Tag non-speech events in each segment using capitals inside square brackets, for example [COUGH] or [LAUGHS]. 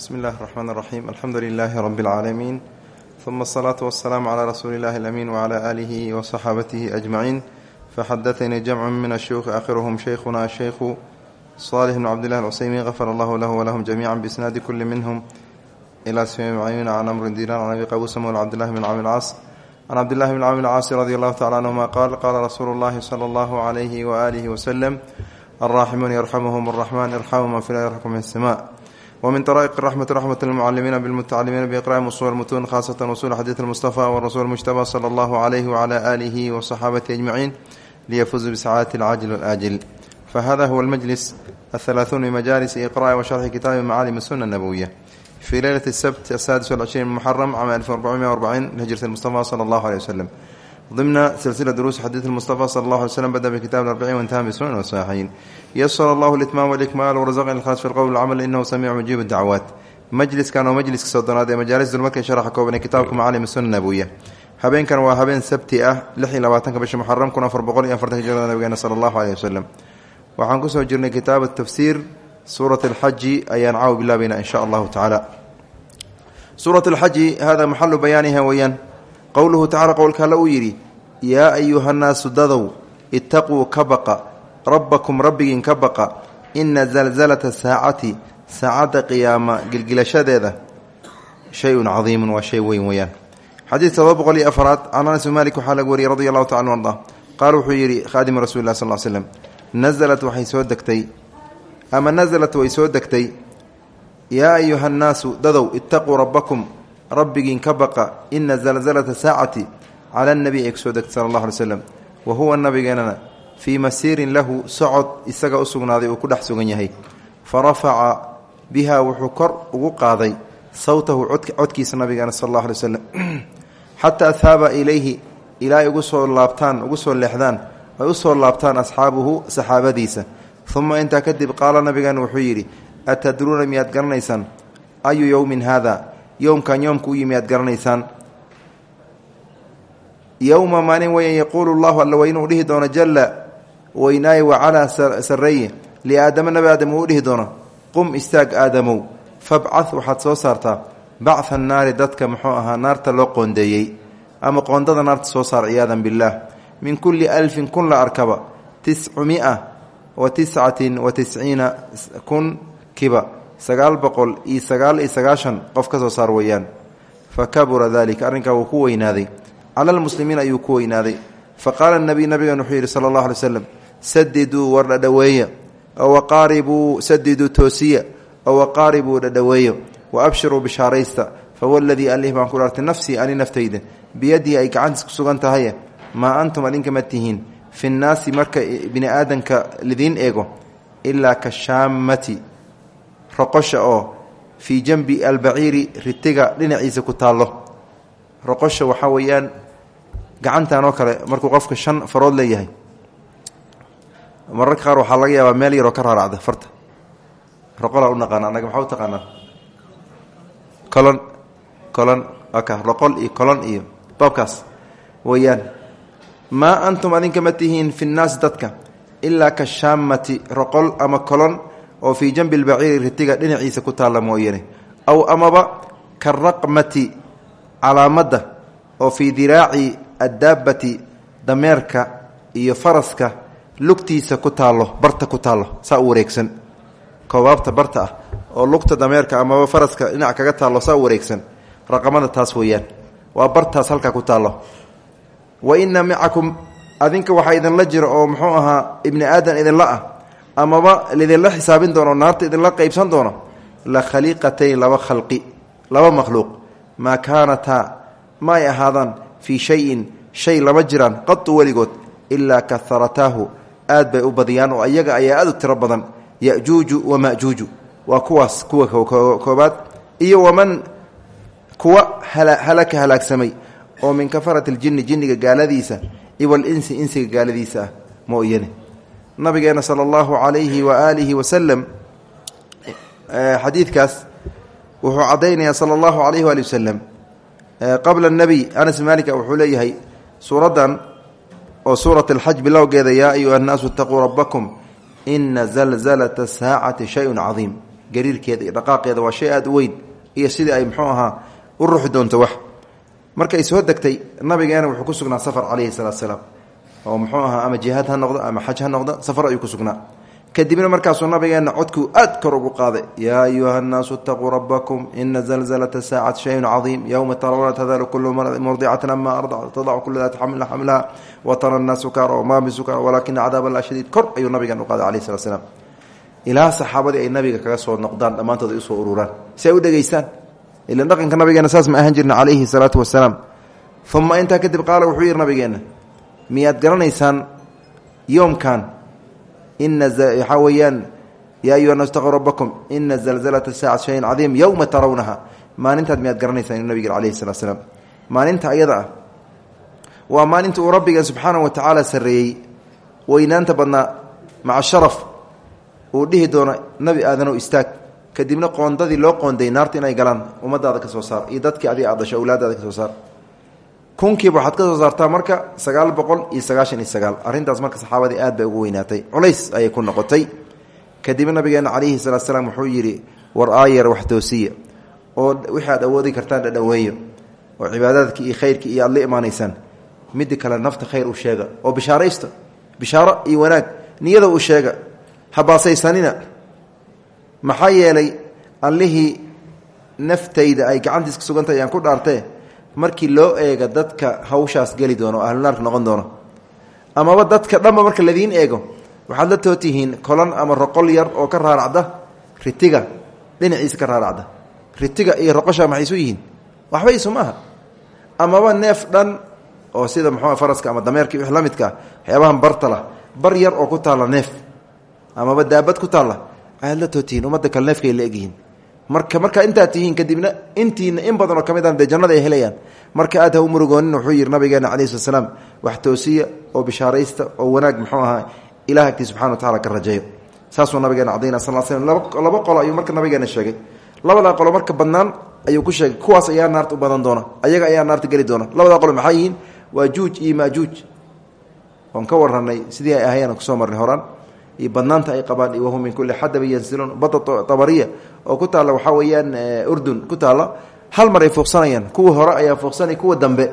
bsmi اllahi الرحmn الرaxيm alxamdu لilaahi rb اlcaalamiin ثuma الصlaaةu والsلاam عlى rasuuli اllahi اlأmin وعlى آlihi وصaxaabatihi أجmaciin faxadaثnii jamcu min الshuyuخi akhiruhm shaykhuna shaykhu صالح بن cبد الله الcسيمين غfر الله له ولهم جميعا بإسناad kل منهم إلى سميم عن أمر دينان عن أبي qبوس مولى عبد الله بن cمر الcاaص عن عبد الله بن cمر الcاaص رضي الله تعالى عنهما قال قال رsuuل اللhi صلى الله عليه وآله وسلم الراحمون يرحمهم الرحمن ارحموا من في يرحمكم من السماء ومن طرائق الرحمة رحمة المعلمين بالمتعلمين بإقراء وصول المتون خاصة وصول حديث المصطفى والرسول المجتبى صلى الله عليه وعلى آله وصحابته أجمعين ليفوز بسعادة العاجل والآجل فهذا هو المجلس الثلاثون من مجالس إقراء وشرح كتاب معالم السنة النبوية في ليلة السبت السادس والعشرين من محرم عام 1440 لهجرة المصطفى صلى الله عليه وسلم ضمن سلسلة دروس حديث المصطفى صلى الله عليه وسلم بدأ بكتاب الأربعين وانتهى بسنن والصحيحين يسر الله الإتمام والإكمال ورزقنا الخاص في القول والعمل إنه سميع مجيب الدعوات مجلس كان ومجلس كسودناد ee majaalis dulmarkay sharaxa kooban ee kitaabka macaalim sunna nabawiya habeenkan waa habeen sabti ah lix iyo labaatanka bisha muxaram kun afar boqol iyo afartanka hijrada nabigeena sala allahu aleyh wasalam waxaan kusoo jirnay kitaab tafsiir suurat alxaji ayaan caawa bilaabayna in sha allahu tacaala suurat alxaji hada maxalu bayaaniha weeyaan qowluhu tacala qowlka alle uu yidhi yaa ayuhannaasu dadow itaquu ka baqa rabbakum rabbigiin ka baqa ina zalzalata saacati saacadda qiyaama gilgilashadeeda shay-un cadiimun waa shay weyn weeyaan. Xadiid todoba boqol iyo afaraad can anas malik waxaa laga wariyey radi allahu tacala arda qaala wuxuu yidhi khaadimu rasuli lah sal slem nasalat waxay soo degtay ama nasalat way soo degtay yaa ayuha nnaasu dadow itaquu rabbakum rabbigiin ka baqa ina zalzalata saacati cala nabi ay ku soo degtay sala allah alay slam wa huwa nabigeenana fii masiirin lahu socod isaga u sugnaaday uu ku dhex sugan yahay. Fa rafaca biha wuxuu kor ugu qaaday sawtahu codkiisa nabigeena sal allah alay waslem xataa haaba ilayhi ilaa ay ugu soo laabtaan ugu soo leexdaan ay u soo laabtaan asxaabuhu saxaabadiisa. Uma intaa kadib qaala nabigeena wuxuu yidhi atadruuna miyaad garanaysaan? Ayu yowmin haada yowmkan yoomka u yimiyaad garanaysaan. Yowma maalin weyan yaquulu llahu alla weynuu dhihi doono jalla weynaaye wacalaa sarreeye liaadama nabi aadam uu dhihi doono qum istaag aadamow fabcad waxaad soo saartaa bactha naari dadka muxuu ahaa naarta loo qoondeeyey ama qoondada naarta soo saar ciyaadan billaah min kulli alfin kun la arkaba tiscumia wa tiscatin wa tisciina kun kiba sagaal boqol iyo sagaal iyo sagaashan qof ka soo saar weeyaan. Fa kabura dalika arrinkaa wuu ku weynaaday. Cala lmuslimiin ayuu ku weynaaday. Fa qaala nabiy nabigan wuxuu yidhi sala allah alay slam sadiduu war dhadhaweeya oo waqaaribuu sadiduu toosiya oo waqaaribuu dhadhaweeya wa abshiruu bishaaraysta fawaladii alih baan ku dhaartay nafsii ani naftayda biyadii ay gacantiis ku sugan tahaye maa antum adinka ma tihiin fi nnaasi marka bini aadanka lidiin eego ilaa ka shaamati roqosha oo fii janbi albaciiri ritiga dhinaciisa ku taallo. Roqosha waxaa weeyaan gacantan oo kale markuu qofka shan farood leeyahay. Mararka qaar waxaa laga yaabaa meel yaroo ka raaracda farta. Roqolaa u naqaana annaga maxaa u taqaanaa? Colon colon aka roqol iyo colon iyo baabkaas. Weeyaan maa antum adinka tihiin fi nnaasi dadka ilaa ka shaamati roqol ama colon oo fii janbi lbaciiri ritiga dhinaciisa ku taalla mooyane. Aw amaba ka raqmati calaamadda oo fii diraaci addaabbati dameerka iyo faraska lugtiisa ku taallo barta ku taallo saa u wareegsan. Koobaabta barta ah oo lugta dameerka amaba faraska dhinac kaga taallo saa u wareegsan. Raqamada taas weeyaan. Waa bartaas halkaa ku taallo. Wa inna macakum adinka waxaa idinla jira oo muxuu ahaa ibni aadan idinla ah amaba lidinla xisaabin doono naarta idinla qeybsan doono la khaliiqatayn laba khalqi laba makhluuq. Maa kaanataa ma ay ahaadaan fii shayin shay lama jiraan qatu weligood ilaa kaharataahu aad bay u badiyaan oo ayaga ayaa aad u tiro badan yajuuju wamajuuju waa kuwaas kuwa koobaad. Iyo waman kuwa halaka halaagsamay oo min kafarati ljinni jinniga gaaladiisa iwalinsi insiga gaaladiisa ah mooyane nabigeena sala allahu calayhi wa aalihi wasalam xadiidkaas wuxuu caddaynayaa sala allahu calayhi waali wasalam qabla nabiy anas malika wuxuu leeyahay suuraddan oo suurat alxaj bilowgeeda yaa ayuha annaasu itaquu rabbakum ina zalzalata saacati shayun cadiim. Gariirkeeda iyo dhaqaaqeeda waa shay aada u weyn iyo sidii ay muxuu ahaa u ruuxi doonto wax. Markay soo degtay nabigeena wuxuu ku sugnaa safar calayhi salaatu salaam oo muxuu ahaa ama jihaad ha noqdo ama xaj ha noqdo safar ayuu ku sugnaa. Kadibna markaasuu nabigeena codkuu aad kor ugu qaaday. Yaa ayuha nnaasu itaquu rabbakum ina zalzalata saacati shayun cadiim yowma tarawna tadalu kulu murdicatin ama ardac tadacu kula daati xamlin xamlaha wa tara nnaasu sukaara wamaa bisukaara walaakina cadaab allah shadiid. Kor ayuu nabigeena u qaaday alayhi salatu salaam ilaa ay nabiga kaga soo noqdaan dhammaantood ay ururaan. Si u dhegeystaan ilan dhaqanka nabigeena saas ma ahan jirna calayhi salaatu wasalaam. Uma intaa kadib qaala wuxuu yidhi nabigeena miyaad garanaysaan yoomkan? Ina waxaa weeyaan yaa ayuha nas ina zalzalata saacati shayin cadiim yowma tarawnaha. Maalintaad miyaad garanaysaan inuu nabig alayhi salatu salaam maalinta ayada ah. Waa maalinta uu rabbiga subxaanahu wa tacaala sarreeyey. Weynaanta badnaa maca sharaf uu dhihi doono nabi aadanow istaag. Kadibna qoondadii loo qoonday naarta inay galaan ummadaada ka soo saar iyo dadkii adiga aad dhasho ka soo saar kunkiiba waxaad ka soo saartaa marka sagaal boqol iyo sagaashan iyo sagaal. Arrintaas marka saxaabadii aad bay ugu weynaatay. Culays ayay ku noqotay. Kadibna nabigeena calayhi salaatu salaam wuxuu yidhi war aayar wax toosiya. Oo wixii aad awoodi kartaan dhadhaweeyo oo cibaadaadkii iyo khayrkii iyo aad la imaanaysaan midda kale nafta khayr u sheega. Oo bishaaraysta bishaaro iyo wanaag niyada u sheega. Habaasaysanina maxaa yeelay allihii naftayda ay gacantiis ka sugantahay ayaan ku dhaartee markii loo eega dadka hawshaas geli doono oo ahlunaarka noqon doono amaba dadka dhanba marka ladiin eego waxaad la tootihiin kolan ama roqol yar oo ka raaracda ritiga dhinaciisa ka raaracda ritiga iyo roqosha maxay isu yihiin? Waxba isu maaha. Amaba neef dhan oo sida muxuu faraska ama dameerka wix la midka waxyaabahan bartala bar yar oo ku taalla neef amaba daabad ku taalla ayaad la tootihiin ummadda kale neefkay la marka markaa intaad tihiin kadibna intiina in badanoo ka mid a dee ay helayaan. Marka aad ha u murugoonin wuxuu yihi nabigeena calayi slat wax toosiya oo bishaaraysta oo wanaag muxuu ahaa ilah agtii subxana wa tacala ka rajeeyo. Saasuu nabigeena cadayna sal slm laba qolo ayuu marka nabigeena sheegay. Labadaa qolo marka badnaan ayuu ku sheegay kuwaas ayaa naarta u badan doona ayaga ayaa naarta geli doona. Labadaa qolo maxaa yihiin? Waa iyo maajuuj. Oon ka waranay sidii ay ahayeen ku soo marnay horaan iyo badnaanta ay qabaan iyo wahum min kulli xadabin yansiluun bada tabariya oo ku taalla waxaa weeyaan urdun ku taalla hal mar ay fuuqsanayaan kuwa hore ayaa fuuqsanay kuwa dambe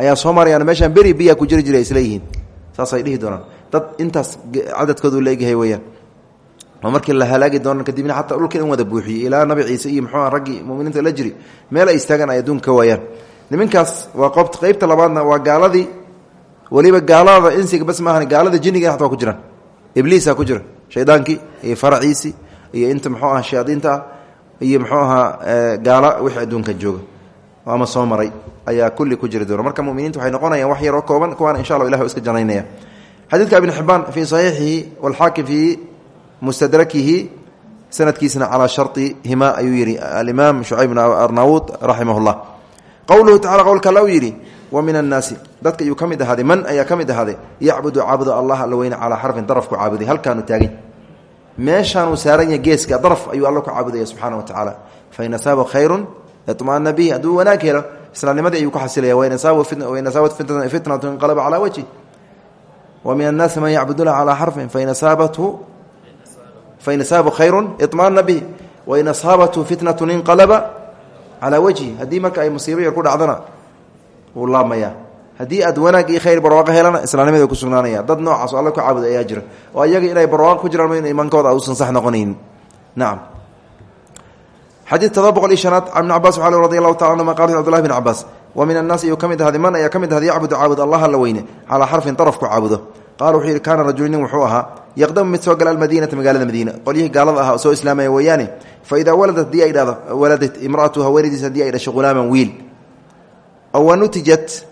ayaa soo marayaan meeshaan beri biyaa ku jiri jiray isleeyihiin saasay dhihi doonaan. Dad intaas cadadkoodu leegyahay weyaan markii la halaagi doona kadibna xataa dhulka in wada buuxiyey ilaa nabi ciise iyo muxuua raggii muminiinta la jiri meel ay istaagaan ay adduunka ka waayaan niminkaas waa qobt qeybta labaadna waa gaaladii weliba gaalada insiga bas maahan gaalada jinniga xataa ku jiraan ibliisa ku jira. Shaydaankii iyo faraciisii iyo inta muxuu aha shayaadiinta ah iyo muxuu ahaa gaala wixii adduunka jooga. Ama soo maray. Ayaa kulli ku jiri doona. Marka muminiinta waxay noqonayaan wax yaroo kooban kuwaana insha allah ilah iska janaynaya xadiidka ibn xibaan fii saxiixihi walxaakim fii mustadrakihi sanadkiisna calaa sharihima ayuu yihi alimaam shucayb bn arnaawud raximah llah qowluhu tacala qowlka alla u wa min annaasi. Dadka ayuu ka mid man ayaa ka mid ahaaday yacbudu caabudo allah alla weyne calaa xarfin daraf ku caabuday. Halkaanu taagay meeshaanuu saaran geeska daraf ayuu alla ku caabudaya subxaana wa tacaala fain asaaba khayrun iطmaana bihi hadduu wanaag helo islaamnimadii ayuu ku xasilaya wain asaabat fitnatu inqalaba calaa wajhi. Wa min annaasi man yacbuduna calaa xarfin fain asaabathu fain asaaba khayru iطmaana bihi wain asaabathu fitnatu inqalaba calaa wajhi haddii marka ay musiibo yar ku dhacdana wuu laabmaya haddii aad wanaag iyo khayr barwaaqo helana islaamnimada ku sugnaanaya. Dad noocaas oo alla ku caabuda ayaa jira. Oo ayaga inay barwaaqo ku jiraan in iimaankooda uusan sax noqonaynin nacam xadiid todoba boqol iyo shanaad can ibn cabas waxaa radi allahu qala cbdullahi bn cabaas wa min annaasi ayuu ka mid ahaaday man ayaa ka mid caabud allah alla weyne calaa xarfin daraf ku caabudo. Qaala wuxuu yidhi kaana rajulu nin ahaa yaqdamu mid soo gala almadiinata magaalada madiina. Qolyihii gaalada ah oo soo islaamaya weeyaane fa idaa waladat haddii ay dhahdo waladat imraatu haweenaydiis haddii ay dhasho hulaaman wiil aw wanutijat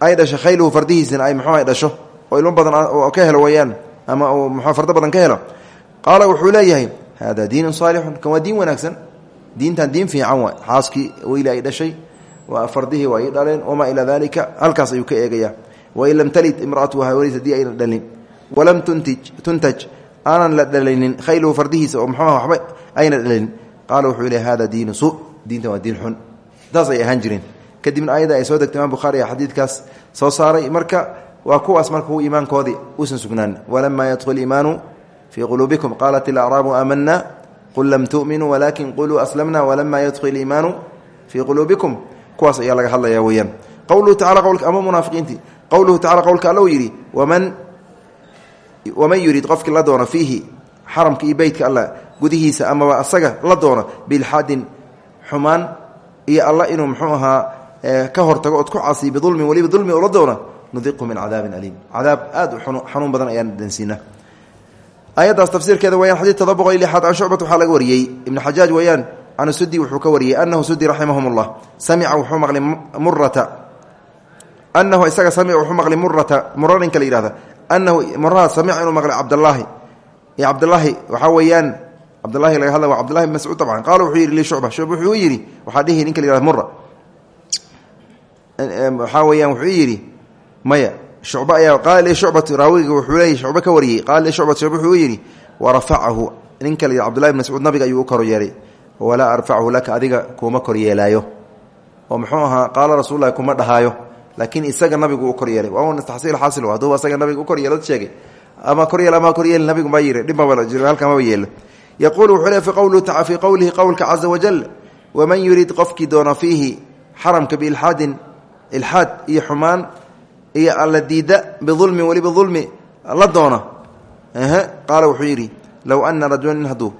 ay dhasho khayluhu fardihiisina ay muxuu ay dhasho oo ilmo badan oo ka helo weeyaan ama uu muxuu fardo badan ka helo qaala wuxuu leeyahay hada diinun saalixun kan waa diin wanaagsan diintan diin fiican waay xaaskii weyli ay dhashay waa fardihii waa ii dhaleen wamaa ilaa dalika halkaas ayuu ka eegaya wain lam talid imraatuhu haweenays haddii ayna dhalin walam tuntaj aanan la dhalinin khayluhu fardihiisa oo muxuuha waxba ayna dhalin qaala wuxuu leeyahy hada diinu su diintan waa diin xun. Taas ay ahaan jireen. Kadibna ayada ay soo degtay imaam bukhaari xadiidkaas soo saaray. Marka waa kuwaas marka hu iimaankoodii uusan sugnaan. Walamaa yadkhul iimaanu fii quluubikum? Qaalat ilacraabu aamana qul lam tu'minuu walaakin quluu aslamna. Walamaa yadkhil iimaanu fii quluubikum? Kuwaas ayaa laga hadlaya weyaan qowluhu tacala qowlka ama munaafiqiintii. Qowluhu tacala qowlka alla uu yidhi waman waman yurid qofkii la doono fiihi xaramka iyo beytka alla gudihiisa amaba asaga la doono bilxaadin xumaan iyo alla inuu muxuu ahaa ka hortago ood ku casiy bidulmin weliba dulmi ula doono nudiqhu min cadaabin aliim. Cadaab aad u xanuun badan ayaan dhansiina ayaddaas tafsiirkeeda weyaan xadiid todoba boqol iyo lixaad can shucbat waxaa laga wariyey. Ibnu xajaaj weeyaan can sudi wuxuu ka wariyey anahu sudi raximahum llah samica wuxuu maqlay murata anahu anahu muraha samica inuu maqlay cabdallaahi cabdallaahi waxaa weeyaan cabdulahi laga hadla waa cabdullahi bn mascuud tabcan qaala wuxuu yidhi lishucba shucba wuxuu yidhi waxaa dhihi ninka la yihahda mura waxaa weeyaan wuxuu yidhi maya shucba ayaa qaala li shucbatu raawiga wuxuu leeyay shucba ka wariyey qaala li shucbatu shucba wuxuu yidhi warafacahu ninka la yidhah cbdullahi bn mascuud nabiga ayuu u kor yeelay walaa arfachu laka adiga kuuma kor yeelaayo oo muxuu ahaa kuma laakiin isaga nabigu u kor yeelay. Waa taxsiil xaasil haduuba asaga nabiga u kor yeelo sheegay. Ama koryeel ama koryeel nabigu ma yiri dhibhalkamaba yeelo yaquulu wuxuu le fii qowlihi qowlka caza wajal waman yurid qofkii doona fiihi xaramka biilxaadin ilxaad iyo xumaan iyo alla diida bidulmin weliba dulmi la doona. Qaala wuxuu yidhi low ana rajulan haduu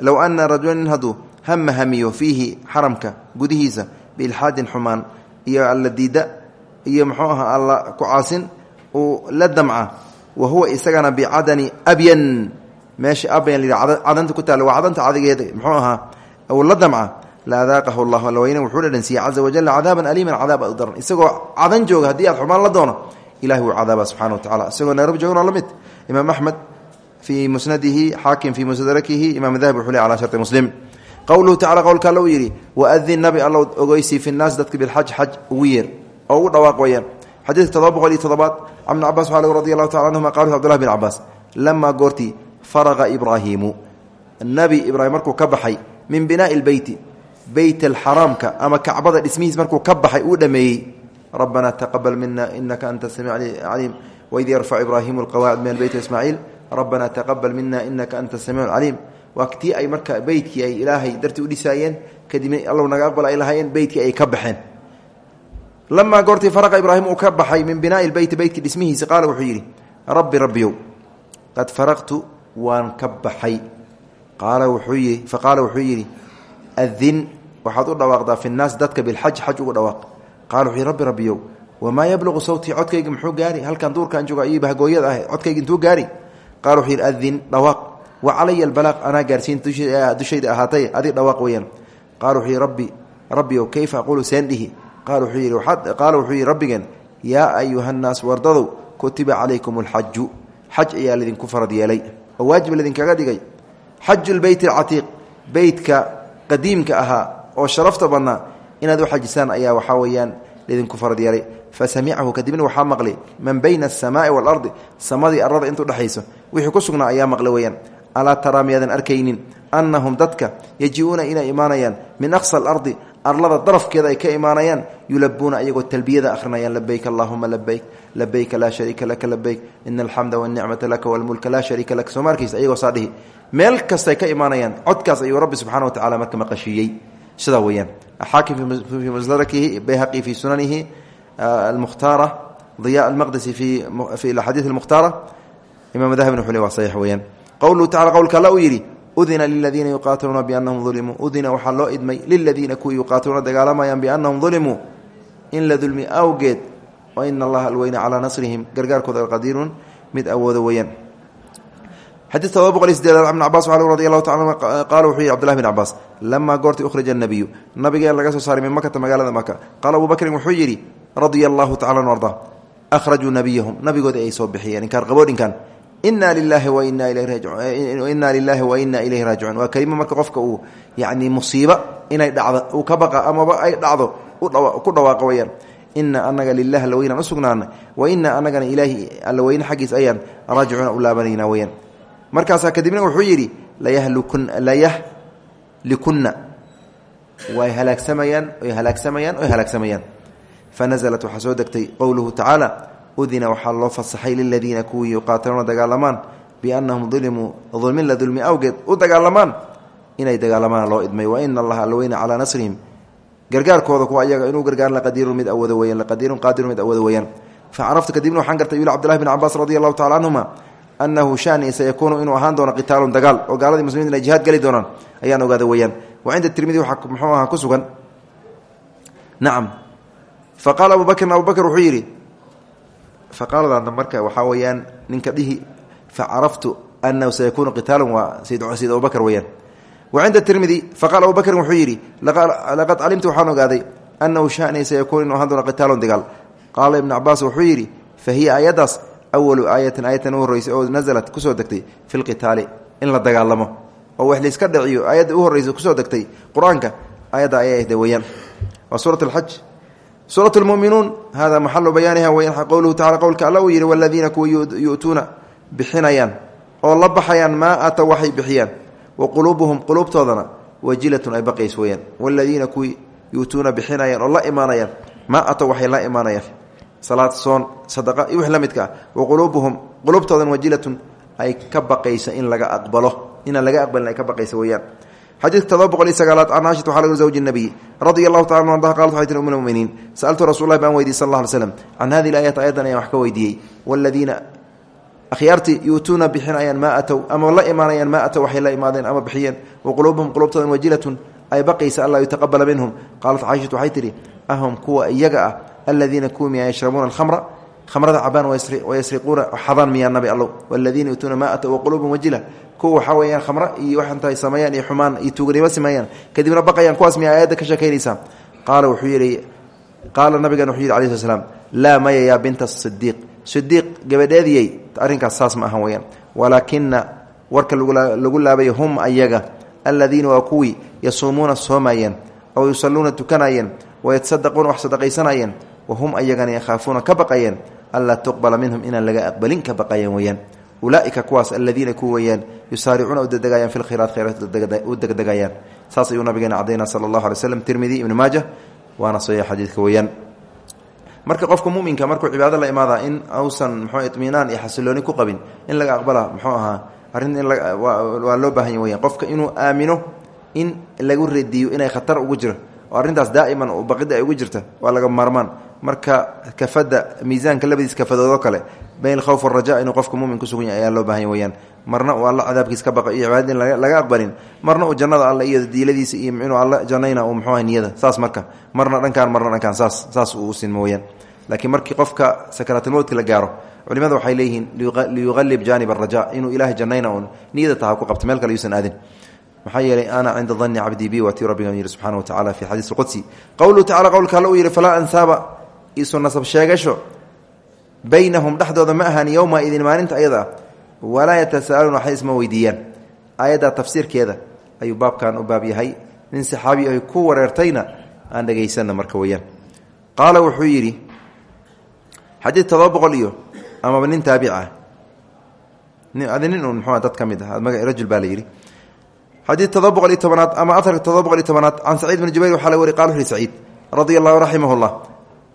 low ana rajulan hadduu hama hamiyo fiihi xaramka gudihiisa biilxaadin xumaan iyo alla diida iyo muxuu ahaa alla ku caasin uu la damca wa huwa isagana bicadani abyan. Meesha abyan la cadanta ku taalla waa cadanta cadigeeda muxuu ahaa uu la damca. La adaaqahu llah alweyne wuxuu dhadhansiiyey caza wajal cadaaban aliiman cadaab aad u daran. Isagoo cadan jooga haddii aad xumaan la doono ilahi wuu cadaaba subxana wa tacala isagoo nairobi joogana la mid imaam axmed fii musnadihi xaakim fii mustadrakihi imam dahab wuxuu le ala sharti muslim. Qowluhu tacala qowlka alla uu yidhi waadin nabi alla ogeysii fi nnaas dadka bilxaj xaj ugu yeer oo ugu dhawaaq weyaan xadiidka todoba boqol iyo toddobaad can ibn cabas waxaa radi allahu tacala anhuma qaalu cbdullahi bin cabaas lamaa goortii faraqa ibraahiimu. Nabi ibraahim markuu ka baxay min binaa'i lbeyti beyt alxaraamka ama kacbada dhismihiis markuu ka baxay uu dhameeyey rabbanaa taqabal mina inaka anta samiic caliim waid yarfac ibraahimu alqawaacid min albeyt ismaaciil rabbanaa taqabal mina inaka anta samiic caliim waa tii ay marka beytkii ay ilaahay dartii u dhisaayeen lamaa goortii faraqa ibraahim uu ka baxay min binaai beyti beytkii dhismihiisa qaala wuxuu yidhi rabbi rabbiyow qad faraqtu waan ka baxay qaala wuxuu yii faqaala wuxuu yidhi adin waxaad u dhawaaqdaa fi nnaas dadka bilxaj xaj ugu dhawaaq qaala wuxuu yidhi rabbi rabbiyow wamaa yabluqu sawtii codkayga muxuu gaari halkan duurkaan jooga iyo bahgooyada ah codkayga intuu gaari qaala wuxuu yidhi adin dhawaaq wa calaya albalaaq anaa gaarsiin dushayda qaala wuxuu yidhi rabbigeen yaa ayuha nnaas wardadow kutiba calaykum alxaju xaj ayaa laydinku farad yeelay oo waajib laydinkaga dhigay. Xaju lbeyt alcatiiq beytka qadiimka ahaa oo sharafta badnaa inaad u xajisaan ayaa waxaa weeyaan laydinku farad yeelay. Fasamicahu kadibna waxaa maqlay man bayna asamaai waalardi samadii arada intuu dhexayso wixii ku sugnaa ayaa maqlay weyaan alaa taraa miyaadan arkaynin annahum dadka yaji-uuna inay imaanayaan min aqsa alardi arlada darafkeeda ay ka imaanayaan yulabuuna ayagoo talbiyada akhrinayaan labeyk allahuma labeyk labeyka laa shariika laka labeyk ina alxamda wanicmata laka walmulka laa shariika laka soo ma arkaysa ayagoo saa dhihi. Meel kastay ka imaanayaan codkaas ayuu rabbi subxana wa tacala marka maqashiiyey. Sidaa weeyaan xaakim fii musdrakihi bayhaqi fii sunanihi almukhtaara diya almaqdisi fi axaadiis almukhtaara imam dahabin wuxuu le waa saxiix weeyaan. Qowluhu tacala qowlka alla uu yidhi udina liladiina yuqaatiluuna biannahum ulimuu udina waxaa loo idmay liladiina kuwii yuqaatiluuna dagaalamayaan biannahum ulimuu in la dulmi awgeed wa ina allaha alweyna calaa nasrihim. Gargaarkooda qadiirun mid awoodo weeyaan. Xadiid todoba boqol iyo sideedaad ibn radi allahu taala qaala wuxuu yihi cbdullahi bin cabaas lamaa goortii ukhrija anabiyu nabigeen laga soo saaray min makata magaalada maka qaala abuu bakrin wuxuu yidhi radia allahu tacala arda nabigoodii ay soo bixiyeen inkaan qaboodhinkan ina lilahi waina lilahi wa ina ilayhi raajicuun waa kelimo marka qofka uu yani musiiba inay dhacdo uu ka baqa amaba ay dhacdo ku dhawaaqo weyaan ina anaga lilah allaweynaan usugnaana wa ina anagana ilaahi allaweyne xaggiis ayaan raajicuuna u laabanayna weyaan markaasaa kadibna wuxuu yidhi layahlikunna way halaagsamayaan oy halaagsamayaan oy halaagsamayaan fanaزlat waxaa soo degtay qowluhu tacaala udina waxaa loo fasaxay liladiina kuwii yuqaatiluuna dagaalamaan biannahum ulimuu dulmin la dulmi awgeed u dagaalamaan inay dagaalamaan loo idmay. Wa ina allaha alweyna calaa nasrihim. Gargaarkooda kuwa ayaga inuu gargaar laqadiirun mid awoodo weyan laqadiirun qaadirun mid awoodo weeyaan. Fa caraftu kadibna waxaan gartay yuli cbdillahi bn cabaas radi allahu tacala canhuma anahu shani sayakuunu inuu ahaan doono qitaalun dagaal oo gaaladii muslimiin inay jihaad geli doonaan ayaan ogaada weeyaan. Wa cinda tirmidi waxaa muxuu ahaa ku sugan. Nacam fa faqaaladaana marka waxaa weeyaan ninka dhihi fa caraftu anahu sayakuunu qitaalun waa sayd abubakr weeyaan. Wa cinda tirmidi faqala abu bakrin wuxuu yidhi laqad calimtu waxaan ogaaday anahu shani sayakuunu inuu ahaan doono qitaalun dagaal qaala ibnu cabaas wuxuu yidhi fa hiya aayaddaas awalu aayatin aayatan u horreysay oo nasalat ku soo degtay fi lqitaali in la dagaalamo. Oo wax layska dhaciyo aayadda u horreysa ku soo degtay qur'aanka aayadda ayay suurat lmuminuun hada maxalu bayaaniha weyan qowluhu tacala qowlka alla uu yidhi waladiina kuwa yu'tuuna bixinayaan oo la baxayaan maa ata waxay bixiyaan? Wa quluubuhum quluubtoodana wajilatun ay baqays weeyaan. Waladiina kuwii yu'tuuna bixinayaan oo la imaanayaan maa ata waxay la imaanayaan? Salaad soon sadaqa iyo wix la midka ah. Wa quluubuhum quluubtoodan wajilatun ay ka baqaysa in laga laga aqbalin ka baqaysa xadiidka todoba boqol iyo sagaalaad can caashata waxaa laga zawji nabiy radia allahu tacala ardaha qalat waxay tiri um lmuminiin sa'altu rasul lahi baan weydiy sal alla alay slam can hadihi laayat ayadan ayaan wax ka weydiiyey waladiina akhyaartii yuutuuna bixinayaan maa atow ama la imaanayaan maa atow waxay la imaadeen ama bixiyeen wa quluubuhum quluubtoodan wajilatun ay baqaysa anlaa yutaqabala minhum qaalat caishatu waxay tidhi ahum kuwa iyaga ah aladiina kuwa miyaa yashrabuuna alkhamra khamrada cabaan wayasriquuna xadaan miyaa nabi allow. Waladiina yuutuuna maa atow waquluubum wajila. Kuwa waxaa weeyaan khamra iyo waxantaay sameeyaan iyo xumaan iyo tuuganimo sameeyaan. Kadibna baqayaan kuwaas miyaa aayadda ka sheekaynaysaa qaala wuxuu yidhi qaala nabigan wuxuu yidhi alai sl slam maya yaa binta sidiiq sidiiq gabadheediyey arrinkaas saas ma ahan weyaan walaakina warka lagu laabay hum ayaga aladiina waa kuwii yasuumuuna soomayeen aw yusalluuna tukanayeen wayatasaddaquuna wax sadaqaysanayeen wahum ayagana yakhaafuuna ka baqayeen anlaa tuqbala minhum inaan laga aqbalin ka baqayeen weyaan ulaaika kuwaas aladiina ku weyaan yusaaricuuna u degdegayaan fi lkhayraat khayraat u degdegayaan saas ayuu nabigeena cadayna sala allahu alay slam tirmidi ibni maaja waana saxiix xadiidka weyaan marka qofka muminka markuu cibaado la imaada in ausan mxuu itminaan iyo xasilooni ku qabin in laga aqbala muxuu ahaa arrin in waa loo baahanya weyaan qofka inuu aamino in lagu rediyo inay khatar ugu jiro oo arrintaas daa'iman baqida ay ugu jirta waa laga maarmaan. Marka kafada miisaanka labadiis kafadoodoo kale bayn alkhawf waraja inuu qofka mumin ku sugan yahay ayaa loo baahanya weyaan marna uu alla cadaabkiis ka baqa iyo cibaadada in laga aqbalin. Marna uu jannada alle iyo diiladiisa iyo inuu alla jannayna uu muxuu niyada. Saas marka. Marna dhankaan marna dhankaan. Saas saas uu sinmo weyaan laakiin markii qofka sakaraatulmowtka la gaaro culimada waxay leeyihiin liyuqalib jaanib araja inuu ilahay jannayna uun niyada taha ku qabto. Meel kale yuusan aadin maxaa yeelay ana cinda danni cabdii bi waati rabbiga yihi subxana wa tacala fi xadiis qudsi. Qowluhu tacala qowlka alle uu yihi falaa ansaaba. Isu nasab sheegasho. Baynahum dhexdooda ma ahaan yowma idin maalinta ayada. Walaa yatasaaluun waxay isma weydiiyaan. Aayaddaa tafsiirkeeda ayuu baabkan u baab yahay. Nin saxaabi ay ku marka weyaan qaala wuxuu yidhi xadiid todoba boqol iyo amaba nin taabica adi nin un dad ka mid ah la yidhi xadiid todoba boqol iyo tobanaad ama aharka todoba boqol iyo tobanaad can saciid bni jubayr waxaa la wari qala wuxu yhi saciid radia allahu raximah llah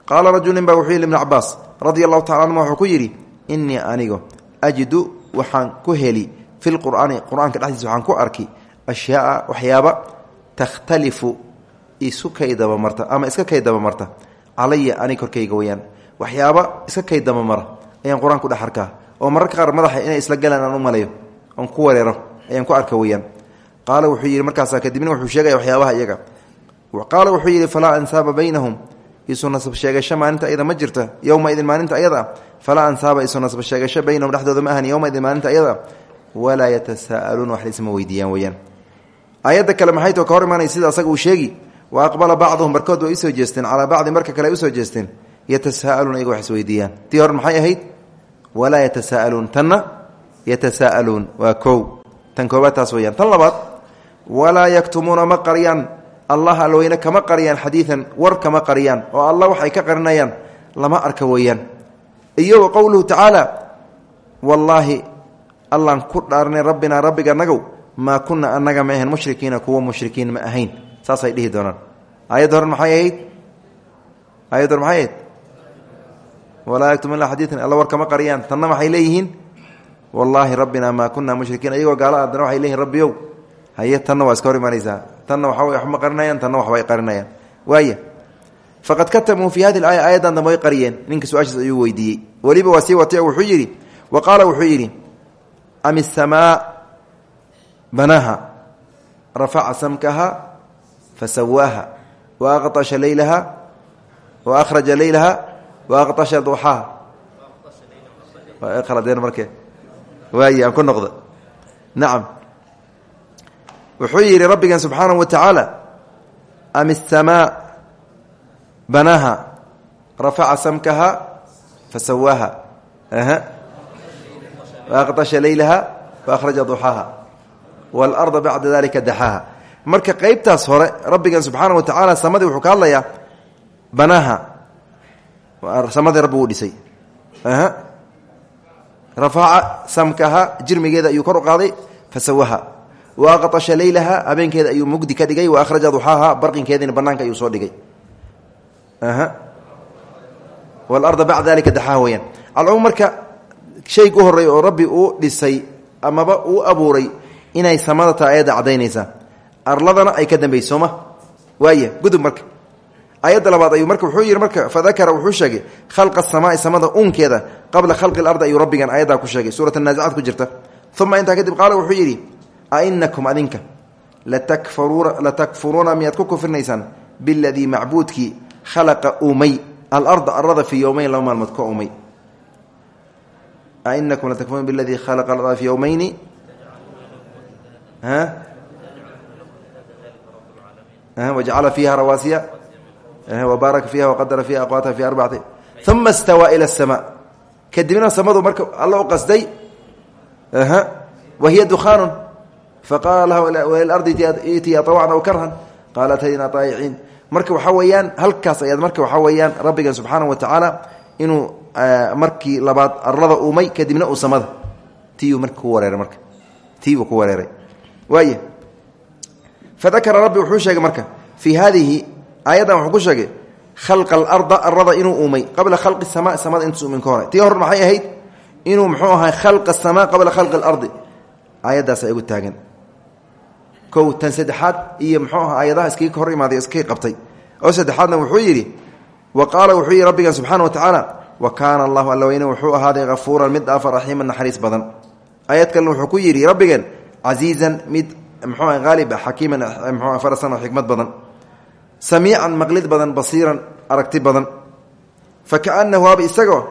qaala rajul nin baa wuxuu yihi ibn cabaas radia allahu tacala anhuma wuxuu ku yidhi inii anigo ajidu waxaan ku heli fi lqur'aani qur'aanka dhexdiisa waxaan ku arki ashyaaa waxyaaba takhtalifu isu kay dabamarta ama iska kay dabamarta calaya ani korkayga weyaan waxyaaba iska kay dabamara ayaan qur'aanku arkaa. Oo mararka qaar madaxa inay isla galaan aan arka weyaan qaala wuxuu yidhi markaasa kadibna wuxuu sheegaya waxyaabaha iyaga. Qaala wuxuu yidhi falaa ansaaba baynahum. Isu nasab sheegasho maalinta ayada ma jirta idin maalinta ayada. Falaa ansaaba isu sheegasho baynahum dhexdooda ma ahan idin maalinta ayada. Walaa yatasaaluuna wax laisma weydiiyaan weyaan aayadda kale ka hor imaanay sida asaga uu sheegi? Wa aqbala bacduhum barkood way jeesteen calaa bacdi marka kale ay jeesteen. Yatasaaluuna iyaga wax isweydiiyaan tii hore ahayd? Walaa yatasaaluun tanna yatasaaluun waa kow tan koobaad taas weyaan tan labaad walaa yaktumuuna ma qariyaan. Allah alweyne kama qariyaan xadiidan war kama qariyaan. Oo allah waxay ka qarinayaan lama arka weeyaan. Iyo wa qowluhu tacaala wallaahi allaan ku dhaarnay rabbiga nagow maa kunna anaga ma ahayn mushrikiina kuwa mushrikiin ma ahayn. Saasay dhihi doonaan. Aayadda hore maxay ahayd? Aayadda hore maxay ahayd? Yaktumuna war kama qariyaan. Tanna maxay leeyihiin? Wallaahi rabbinaa maa kunna mushrikiin iyagoo gaala adana waxay leeyihiin rabbiyow haye tanna waa iska hor imaanaysaa. Tanna waxa way waxma qarinayaan tanna waxbay qarinayaan. Waaya faqad katamuu fi hadi aaya aayaddan dambe way qariyeen. Ninka su'aashaas ayuu weydiiyey. Weliba waa sii wuxuu yidhi wa qaala wuxuu yidhi am isamaa banaha rafaca samkaha fasawaaha wa aqطasha leylaha wa akhraja leylaha wa aqطasha duxaaha marke waay aan ku noqda. Nacam wuxuu yidhi rabbigan subxaanahu wa tacaala am isamaa banaha rafaca samkaha fasawaaha. Waaqtasha leylaha waakhraja duxaaha. Waalarda bacda dalika daxaaha. Marka qeybtaas hore rabbigan subxaana wa tacaala samadii wuxuu ka hadlayaa banaha. Samadii rabbi wuu dhisay. Rafaca samkaha jirmigeeda ayuu kor u qaaday fasawaha waaqtasha leylaha habeenkeeda ayuu mugdi ka dhigay wa akhraja duxaaha barqinkeediina banaanka ayuu soo dhigay. Walarda bacda dalika daxaaha weyaan alcumuum marka shayga u horreey oo rabbi uu dhisay amaba uu abuuray inay samada taa ayadda caddaynaysaa arladana ay ka labaad ayuu marka wuxuu yidhi marka fadakara wuxuu sheegay khalqa asamaai samada uunkeeda qabla khalqi alardi ayuu rabbigan ayaddaa ku sheegay suurat anaazicaad ku jirta. Uma intaa kadib qaala wuxuu yidhi a inakum adinka latakfuruuna miyaad ku kufrinaysaan biladii macbuudkii khalaqa uumay alarda arada fii yowmeyn laba maalmood ka uumay ainakum latakfuruuna biladii khalaqa alarda fi yowmeyni wajacala fiiha rawaasiya wabaaraka fiiha waqadara fiiha aqwaataha fi arbacati uma stawaa ila asamaa kadibna samadu marka alla u qasday wahiya dukhaanu faqaala laha wlilardi itiya awcan aw karhan? Qaala atadina aayiciin marka waxaa weeyaan halkaas ayaad marka waxaa weeyaan rabbigan subxaana wa tacaala inuu markii labaad arlada uumay kadibna uu samada. Tiyu marka ku wareeray marka. Tiibuu ku wareeray. Waaya fadakara rabbi wuxuu marka fii haadihi aayaddan wuxuu ku sheegay khalqa alarda arada inuu uumay qabla khalqi sama samada intuus uumin ka tii hore maxay ahayd? Inuu muxuu ahaa khalqa asamaa qabla khalqi alardi aayaddaasa igu taagan kow tan saddexaad iyo muxuu aha aayadaha iskaga hor imaaday iskay qabtay. Oo saddexaadna wuxuu yidhi wa qaala wuxuu yidhi rabbigan subxana wa tacaala wa kaana allahu alla weyne wuxuu ahaaday hafuuran mid dhaafa raxiiman naxariis badan. Aayad kalena wuxuu ku yidhi rabbigan casiizan mid mxuu ah haalib ah xakiiman mxuu farasan oo badan samiican maqlid badan basiiran aragti badan. Fa kaanahu waaba isagoo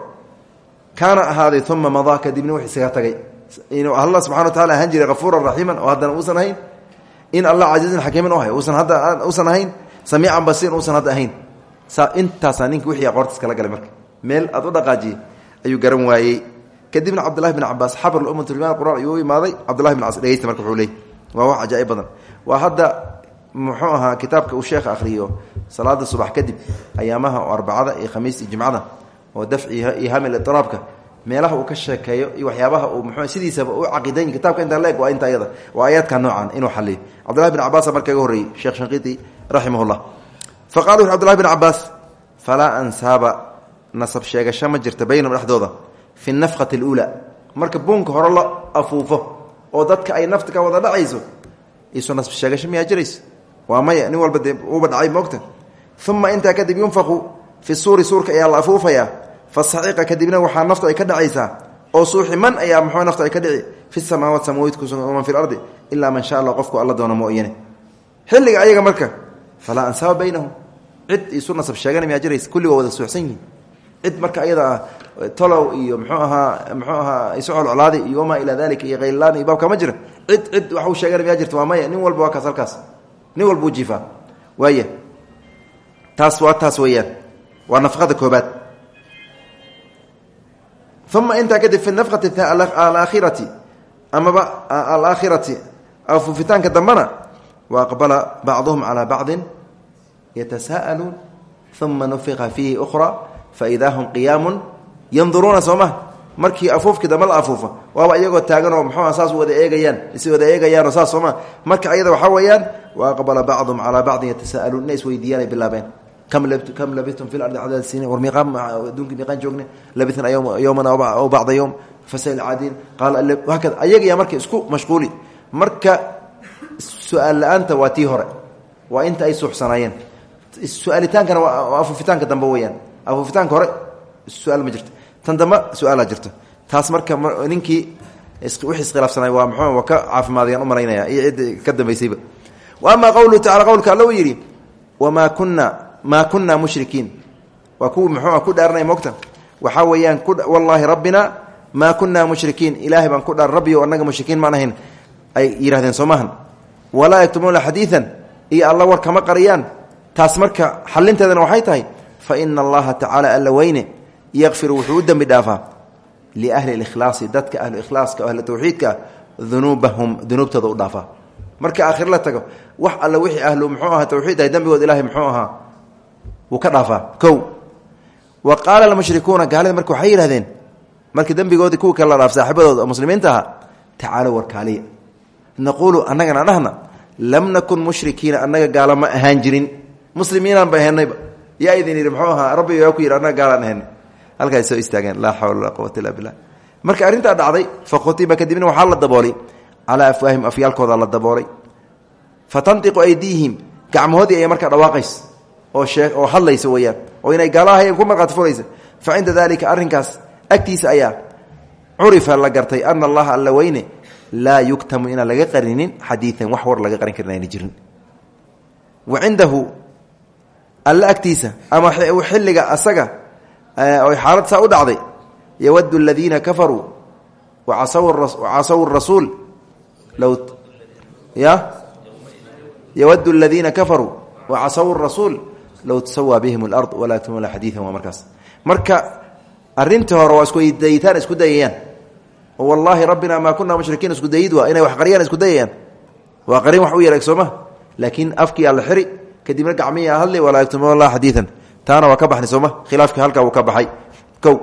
kaana ahaaday uma madaa kadibna wux isaga tagay. Inuu alla subxana wa tacala ahaan jiray hafuuran raxiiman oo haddana in alla casiizan xakiiman u hay usan hadda uusan ahayn samiican basiiran uusan hadda ahayn. Saa intaasaa ninki wixii aqoortas kala galay marka. Meel aad u dhaqaajiyey ayuu garan waayey. Kadibna cabdullahi bin cabaas xabr umma turjumaan quraan ayuu u imaaday. Cabdullahi bin cas dhegeysta marka wuxuu leey waa wax cajaaib badan. Waa hadda muxuu ahaa kitaabka uu sheekha akhriyo salaada subax kadib ayaamaha oo arbacada iyo khamiis iyo jimcada oo dafci iyo hamil itiraabka meelaha uu ka sheekeeyo iyo waxyaabaha uu mxuu sidiisaba u caqiidan kitabka intaa leeg waa inta waa aayaadka noocan inuu xaliyo cabdullahi bin cabaasa marka ga horreeyey sheekh shanqiti raximah llah fa qala wuxu cbdullahi bin nasab sheegasho ma jirta baynahum dhexdooda fi nafqati اluulaa marka buunka hore la afuufo oo dadka ay nafta ka wada dhacayso isu nasb sheegasho miyaa jiraysa? Waa maya nin walba dee uuba dhacay moogta uma intaa kadib yunfaqu fi suuri suurka ayaa la afuufayaa fa saciqa kadibna waxaa naftu ay ka dhacaysaa oo suuxi man ayaa muxuu naftu ay ka dhici fi samaawaat samawid kusugan man fi lardi ilaa man sha allah qofku alla doono mooyane xilliga ayaga marka falaa ansaaba baynahum. Cid isu nasab sheegana miyaa jiraysa? Kulli waa wada suuxsan yihiin cid marka ayada ah tolow iyo mxuu ahaa mxuu ahaa isu colcolaadi iyo wamaa ilaa dalika iyo khaylaan iyo baabka ma jira. Cid cid waxuu sheegana miyaa jirta waa maya. Nin walba waa kaas halkaas. Nin walba u jiifaa. Waaya taas waa taas weeyaan. Waa nafqada koobaad uma intaa kadib fi nafqati alaakhirati amaba alaakhirati afufitaanka dambena wa aqbala bacduhum calaa bacdin yatasa'aluun uma nufiqa fiihi ukhra faidaa hum qiyaamun yanduruuna soo maha markii afuufkii dambe la afuufa waaba iyagoo taaganoo muxuua saas wada eegayaan is wada eegayaanoo saas soo maa marka ayada waxaa weeyaan wa aqbala bacduhum calaa bacdin yatasa'aluun inay isweydiiyaan ay bilaabeen kam labithtum fi lardi cadad siniin war miiqaan adduunkii miiqaan joogne labithna yowman aw bacda yowm fasal caadiin qaala hakada ayagayaa marka isku mashquuli marka su'aal la'aanta waa tii hore waa inta ay suuxsanaayeen su'aalitaankan waa afuufitaanka dambe weyaan afuufitaanka hore su'aal ma jirto tan dambe su'aalaa jirto taas marka ninkii wix iskhilaafsanay waa mxuu waa ka caafimaadayaan u malaynaya iyo cidda ka dambaysayba wa ama qowluhu tacala qowlka alla uu yidhi wamaa kunna maa kunna mushrikiin. Waa kuwii muxuu ku dhaaranaya mogta waxaa weeyaan wallaahi rabbina maa kunna mushrikiin. Ilaahay baan ku dhaar rabbi annaga mushrikiin maan ay yidhahdeen soo maahan walaa yaktumuuna xadiidan. Iyo alla war kama qariyaan. Taas marka xalinteedana waxay tahay fa ina allaha tacaala alla weyne yakfiru wuxuu u dembi dhaafaa. Dadka ahlu ikhlaaska o ahlu tawxiidka dunuubahum dunuubtooda u marka aakhir la tago wax alla wixii ahlu muxuu aha tawxiid ahay dembigood ilahay muxuu ahaa wuu ka dhaafaa. Kow. Wa qaala almushrikuuna gaalada marka waxay markii dembigoodii kuwii kale dhaaf saaxibadooda oo muslimiinta ahaa tacaalo warkaaliya naquulu annagana lam nakun mushrikiina annaga gaala ma ahaan jirin. Muslimiinaan ba ahaynayba. Yaa idin yidhi muxuu ahaa? Ku yidhi annaga gaalaan halkaay soo istaageen laa xawla walaa illa billah marka arrintaa dhacday fakhutiba kadibna waxaa la daboolay. Calaa afwaahim afyaalkooda la daboolay fa tantiqu aydiihim gacmahoodii markaa dhawaaqays oo shee oo hadlaysa weeyaan oo inay gaalo ahayen ku markhaati furaysa fa cinda dalika arrinkaas agtiisa ayaa curifa la gartay ana allaha alla weyne laa yuktamu inaan laga qarinin xadiian wax war laga qarin karin ayna jirin. Wa cindahu alla agtiisa ama xilliga asaga oy xaalad saa u dhacday yawadu aladiina kafaruu wacasaw rasuul low ya? Yawadu aladiina kafaruu wacasaw rasuul low tasawaa bihim alard walaa yaktumuna xadiian waa markaas marka arintii hore waa isku dayitaan isku dayayaan oo rabbina maa kunaa mushrikiin isku dayid waa inay wax qariyaan isku dayayaan waa qarin wax u yareeg sooma laakiin afkii alla xiri kadibna gacmihi hadli walaa allah xadiian taana waa ka baxnay sooma khilaafkii halkaa uu ka baxay o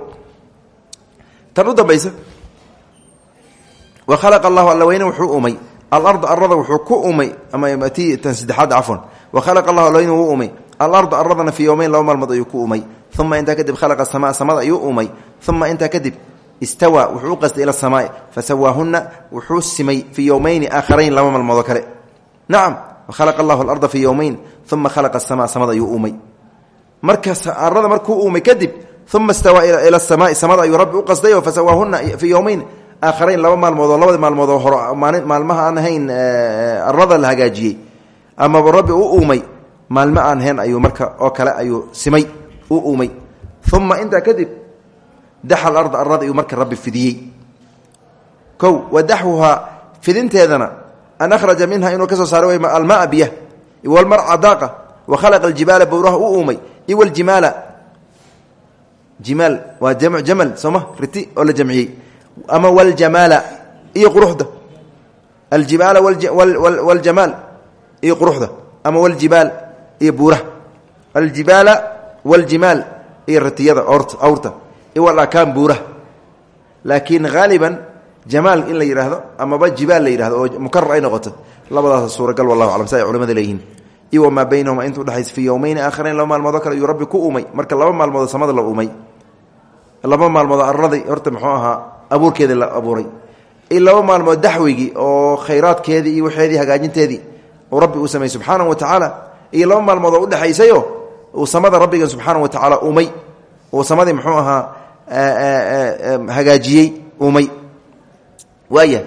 wa khalaqa allahu alla weyne wuxuu umay alarda arada wuxuu ku umay ama ti tan saddexaad wa khalaqa allahu alla weyne wuu umay alarda aradana fii yowmeyn laba maalmood ayuu ku umay uma intaa kadib khalaqa samaa samada ayuu umay uma intaa kadib istawaa wuxuu u qastay ila samaai fasawaahuna wuxuu simay fii yowmeyni aakharayn laba maalmoodoo kale. Nacam wakhalaqa allahu alarda fii yowmeyn uma khalaqa samaa samada ayuu umay marka arada markuu umay kadib uma stawaa ila samaai samada ayuu rabbi u qasday fasawaahuna fii yowmeyn aakharayn laba maalmoodoo labada maalmoodoo horo maalmaha aan maalmo aan ahayn ayuu marka oo kale ayuu simay u uumay. Uma intaa kadib daxa alarda arada ayuu marka rabbi fidiyey. Kow wa fidinteedana an akhraja minha inuu ka soo saaray almaa biya walmarca daaqa wa khalaqa aljibaala bowraha u uumay. Iwaljimaala jimaal waa jamc jamal sooma riti oo la jamciyey. Ama waljamaala iyo quruxda. Aljibaala waljamaal iyo quruxda. Ama waljibaal iyo buuraha. Aljibaala waljimaal iyo ratiyada awrta. Iwalakaan buuraha. Laakiin haaliban jamaal in la yidhaahdo amaba jibaal la yidhahdo oo mukarar ay noqoto labadaas suuragal wallahu aclam sa ay culimada leeyihiin. Iyo wamaa baynahuma inta udhexaysa fii yowmeyni aakharayn laba maalmoodoo kale ayuu rabbi ku umay marka laba maalmoodoo samada la umay laba maalmood araday horta muxuu ahaa abuurkeedii la abuuray. In laba maalmood daxwigii oo khayraadkeedii iyo waxeedii hagaajinteedii uu rabbi uu sameeyey subxaanahu wa tacaala iyo laba maalmood oo udhexaysayo uu samada rabbiga subxaana wa tacaala umay uu samadii muxuu ahaa hagaajiyey umay waaya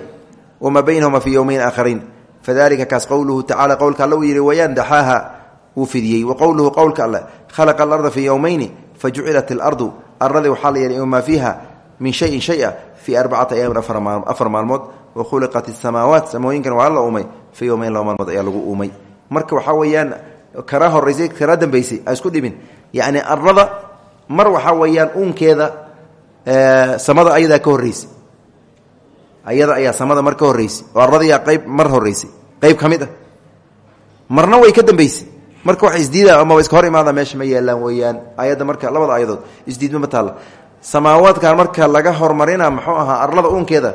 wamaa baynahuma fii yowmeyn aakharayn fadalika kaas qowluhu tacala qowlka alle uu yidhi wayaan daxaaha wuu wa qowluhu qowlka alle khalaqa alarda fii yowmeyni fajucilat alardu. Aradii waxaa la yeelay maa fiiha min shayin shay a fii arbacati ayaamin maalmood. Wa khuliqat isamaawaat samooyinkan waa la umay fii yowmeyn laba maalmood ayaa lagu uumay. Marka waxaa weeyaan kana horeysay kana dambeysay isku dhibin. Yacni arada mar waxaa weeyaan uunkeeda samada ayadaa ka horreysay. Ayada ayaa samada mar ka horreysay. Oo aradayaa qayb mar horreysay. Qayb ka ah. Marna way ka dambeysay. Marka wax isdiida amaba iska hor imaada meesha ma yeelaan weeyaan. Ayadda marka labada ayadood isdiidma ma taalla. Samaawaadkan marka laga hormarina muxuu ahaa arlada uunkeeda.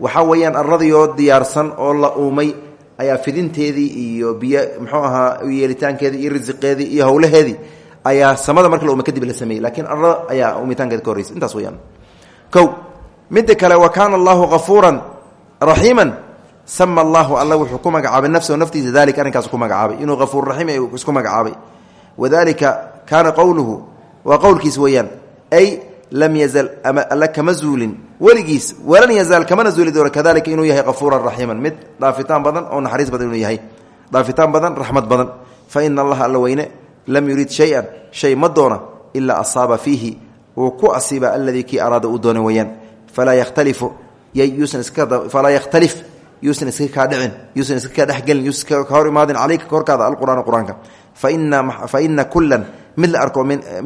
Waxaa weeyaan arladiyoo diyaarsan oo la uumay ayaa fidinteedii iyo biyo muxuu ahaa yeelitaankeedii iyo risiqeedii iyo howlaheedii ayaa samada marka la uumay kadib la sameeyey lakiin arlada ayaa uumitaankeeda ka horreysay. Intaas weyaan kow midda kale wa kaana allahu kafuuran raxiiman sama allahu alla wuxuu ku magacaabay nafsahu naftiisa dalika ku magacaabay. Inuu hafuur raxiim isku magacaabay. Wadalika kaana qowluhu waa qowlkiis weeyaan ay lam yazal ama alla kama zuulin weligiis walan yazaal kamana zuuli doono kadalika inuu yahay kafuuran raxiiman mid dhaafitaan badan oo naxariis badan inuu yahay dhaafitaan badan raxmad badan fa ina allaha alla weyne lam yurid shay-an shay ma doona ilaa asaaba fiihi wuu ku asiiba aladii kii araada uu doona weeyaan falaa yakhtalifu falaa yakhtalif yuusan iska kaa dhicin yuusan iska kaa dhexgelin yuusan mid la arko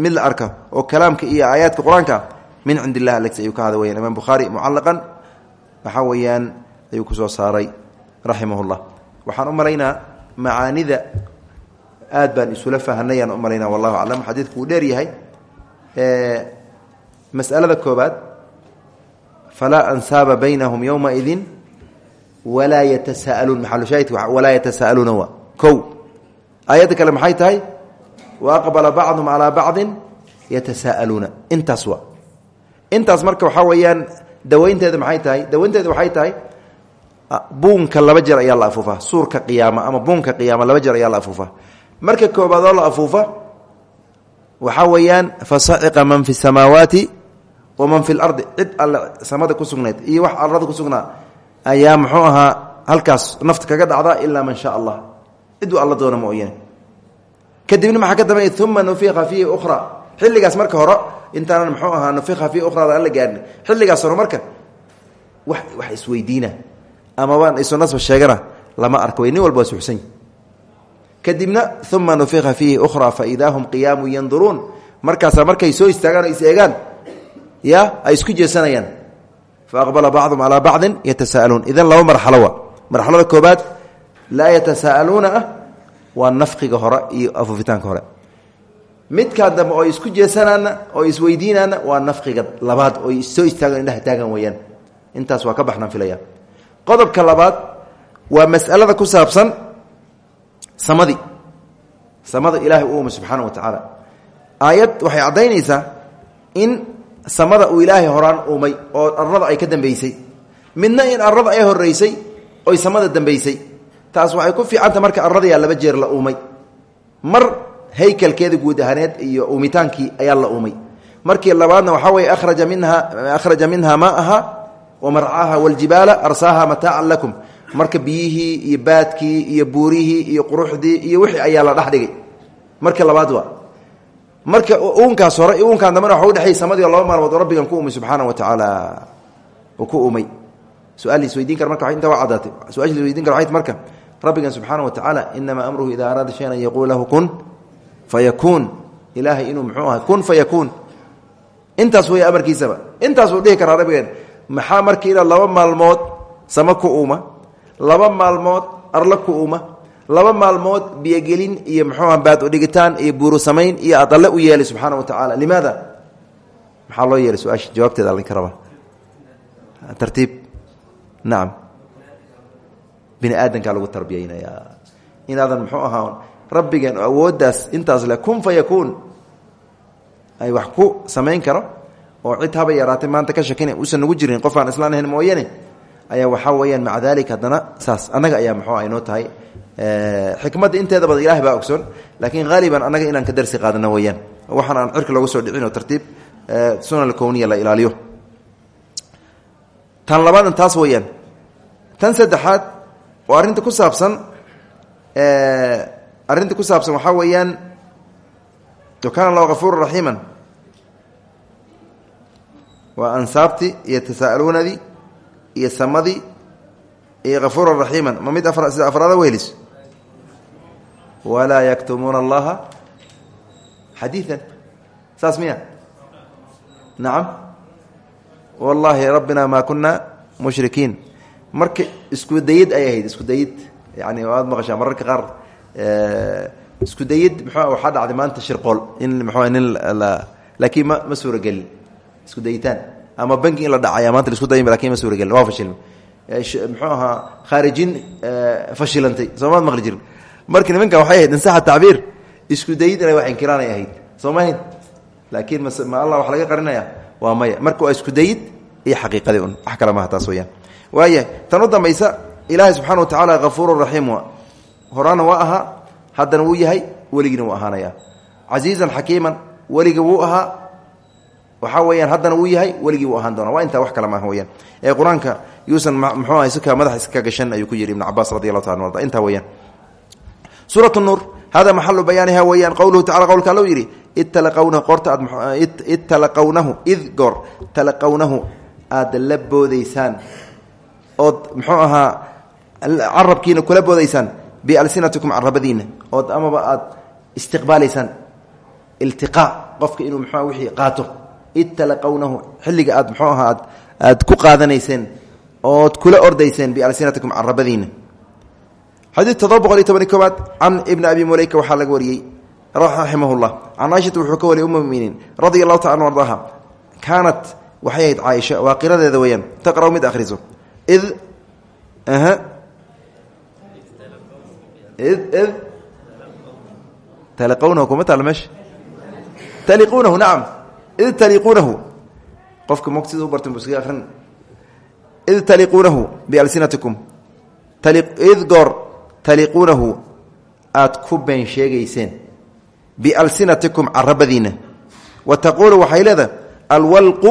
mid la arka oo kalaamka iyo aayaadka qur'aanka min cindi illah ayuu ka hada weyan imaam bukhaari mucalaqan waxaa weeyaan ayuu ku soo saaray raximah llah waxaan u malaynaa aad baan isula fahanayaan u malaynaa wallahu aclam. Xadiidku dheer yahay. Masalada koobaad falaa ansaaba baynahum yowmaidin walaa yatasaaluun. Maxalushaahidka walaa yatasaaluuna waa kow. Aayadda kale maxay wa aqbala bacdum calaa bacdin yatasaaluuna intaas waa intaas marka waxaa weeyaan dawaynteeda maxay tahay dawaynteeda waxay tahay buunka laba jeer ayaa la afuufaa suurka qiyaama ama buunka qiyaama laba jeer ayaa la afuufaa marka koobaad oo la afuufa waxaa weeyaan fasaciqa man fi samaawaati waman fi lardi cid alle samada ku sugnayd iyo wax arlada ku sugnaa ayaa muxuu ahaa halkaas nafta kaga dhacda ilaa man sha allah ciduu alla doona mooyane kadibna maxaa ka dambeeya uma nufiqa fiihi ukhra. Xilligaas marka hore intaanan muxuu ahaa nufiqa fiihi ukhrada la gaarin xilligaas hore marka wax wax isweydiina. Ama waan isu nasba sheegana lama arko nin walba waa suxsan kadibna uma nufiqa fiihi ukhra faidaa hum qiyaamu yanduruun. Markaasaa markay soo istaagaan oo ya ay isku jeesanayaan. Faaqbala bacdum calaa bacdin yatasaaluun. Idan laba marxalo waa marxalada koobaad laa yatasaaluuna ah waa nafqiga hore iyo afuufitaanka hore. Midkaa dambe oo isku jeesanaana oo isweydiinaana waa nafqiga labaad oo soo istaagan indhaha taagan weyaan intaas waa ka baxnaan filaya qodobka labaad waa masalada ku saabsan samadii samada ilaahay u subxaana wa tacaala aayad waxay caddaynaysaa in samada uu ilaahay horaan uumay oo arada ay ka dambeysay. Midna in arada ay horeysay oy samada dambeysay taas waxay ku fiicanta marka aradayaa laba jeer la uumay. Mar haykalkeeda guud ahaaneed iyo uumitaankii ayaa la uumay. Markii labaadna waxaa weye araja minha akhraja minha maaaha wamarcaha waljibaala arsaaha mataacan lakum. Marka biyihii iyo baadkii iyo buurihii iyo quruxdii iyo wixii ayaa la dhex dhigay. Marka labaad waa marka uunkaas hore uunkaan dambena waa udhexay samadii laba maalmood oo rabbigan ku umay subxaana wa tacaala uu ku umay su'aal laisweydiin kara marka inta waa caddaatay. Su'aasha waxay marka rabbigan subxaana wa tacaala inamaa amruhu idaa araada shayan an yaquula lahu kun fayakuun ilaahay inuu muxuu aha kun fayakuun intaas wey amarkiisaba. Intaasuu dhihi karaa rabbigeen maxaa marka inaad laba maalmood sama ku uuma? Laba maalmood arla ku uuma? Laba maalmood biyogelin iyo muxuuha baad udhigitaan iyo buuru samayn iyo aad alle u yeelay subxaana wa tacaala limaada? Maxaa loo yeelay su'aasha? Jawaabteeda allinka raba tartiib. Nacam bini aadankaa lagu tarbiyeynayaa inaadan muxuu ahaa rabbigeen awooddaas intaas le kun fa yakuun. Ay wax ku samayn karo oo cid haba yaraatay maanta ka shakin usan nagu jirin qof aan islaan ahayn mooyane ayaa waxaa weeyaan maca dalik haddana saas annaga ayaa muxuu aynoo tahay. Xikmadda inteeda badan ilahay baa ogsoon laakiin haaliban annaga inaan ka darsi qaadano weeyaan. Waxaan aan cirka looga soo dhicin oo tartiib sunan kowniya la ilaaliyo. Tan labaadan taas weeyaan. Tan saddexaad oo arrinta ku saabsan arrinta ku saabsan waxaa weeyaan kaana allahu kafuura raxiiman waa ansaabtii iyo tasaaluunadii iyo samadii iyo kafuura raxiiman ma mid a sida afraada wehelis walaa yaktumuuna allaha xadiian saas miya? Nacam wallaahi rabbina maa kunaa mushrikiin marka isku dayid ay ahayd isku dayid yani waad maqashaa mararka qaar isku dayid mxu waxaa dhacday maanta shirqool in mxu nin laakiin ma ma suuragelin isku dayitaan ama banki in la dhacaya maanta la isku day laakiin ma suuragelin waa fashilmay muxuu ahaa khaarijin fashilantay soomaad maqli jirin. Marka nimankan waxay ahayd insaxa tacbiir isku dayid inay wax inkiraanay ahayd soo ma ahayn? Laakiin ma allah wax laga qarinaya waa maya. Marka waa isku dayid iyo xaqiiqadii un wax kale maha taas weyaan waaya tan u dambaysa ilaahay subxana wa tacaala hafuuru raxiim wa horaana waa ahaa haddana wuu yahay weligiina wuu ahaanaya casiizan xakiiman weliga wuu ahaa. Waxaa weyaan haddana wuu yahay weligii wuu ahaan doona waa intaa wax kale maaha weyaan ee qur'aanka yuusan iska madax iska gashan ayuu ku yidhi ibn cabaas radi taala arda intaa weyaan suurat nuur hada maxalu bayaaniha weyaan qowluhu tacala qowlka alla u yidhi id talaqawnahu qoorta aad talaqawnahu id ood muxuu ahaa carabkiina kula boodaysaan bialsinatikum carabadiina ood amaba aad istiqbaalaysaan iltiqaa qofka inuu mxua wixii qaato. Id xilliga aad muxuu ahaa aad ku qaadanayseen ood kula ordayseen bialsinatikum carabadiina xadiid todoba boqol iyo tobani koobaad can abi muleyka waxaa laga wariyey raximah llah can caaishata wuxuu ka wariyay uma muminiin taala anu ardaha kaanat waxay ahayd caaisha waa qiradeeda weeyaan id id taliqawnahu kuma taalla meesha taliquunahu nacam id taliquunahu qofka mog sida u bartin bu iskaga akrin id taliquunahu bialsinatikum. Id goor taliquunahu aad ku been sheegayseen. Bialsinatikum carabadiina wa taquulu waxay leedahay alwalqu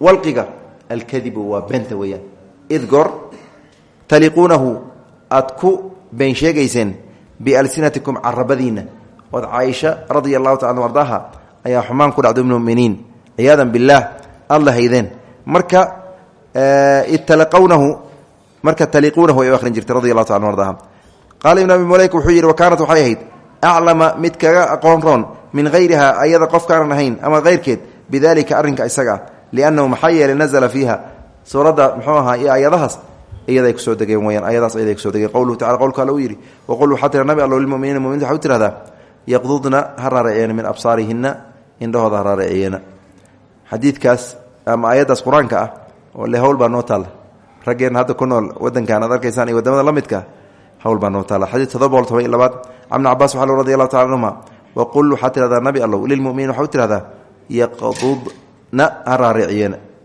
walqiga. Alkadibu waa beenta weeyaan id goor taliquunahu aad ku been sheegayseen bialsinatikum carabadiina ood caaisha radia allahu ayaa xumaan ku dhacdo muminiin ciyaadan billaah aad la marka id talaqawnahu marka taliquunahu ay akhrin jirtay radi allahu taala ardaaha qaala ibn abi muleyka wuxuu yidhi wa kaanat waxay ahayd aclama mid kaga aqoon roon min hayriha ayada qofkaanan ahayn ama hayrkeed bidalika arrinka isaga ah liannahu maxaa yeelay nazla fiiha suuradda muxuu ahaa iyo ayadahaas iyaday ku soo degeen weyaan ayadaas iyaday ku soo degeen. Qowluhu tacala qowlka alle uu yidhi waqul waxaa tira nabi allo lilmuminiina muminta waxay u tirahdaa yaqdudna ha min absaarihinna indhahooda ha raaraceeyana xadiidkaas ama ayaddaas qur'aanka ah oo le hawl baa noo taalla. Ku nool wadankan aad arkaysaan iyo waddamada la hawl baa noo taalla. Xadiid todoba boqol toban iyo labaad cabni cabaas anhuma waqul waxaa tirahdaa nabi allow lilmuminiin waxaa u yaqdudna ha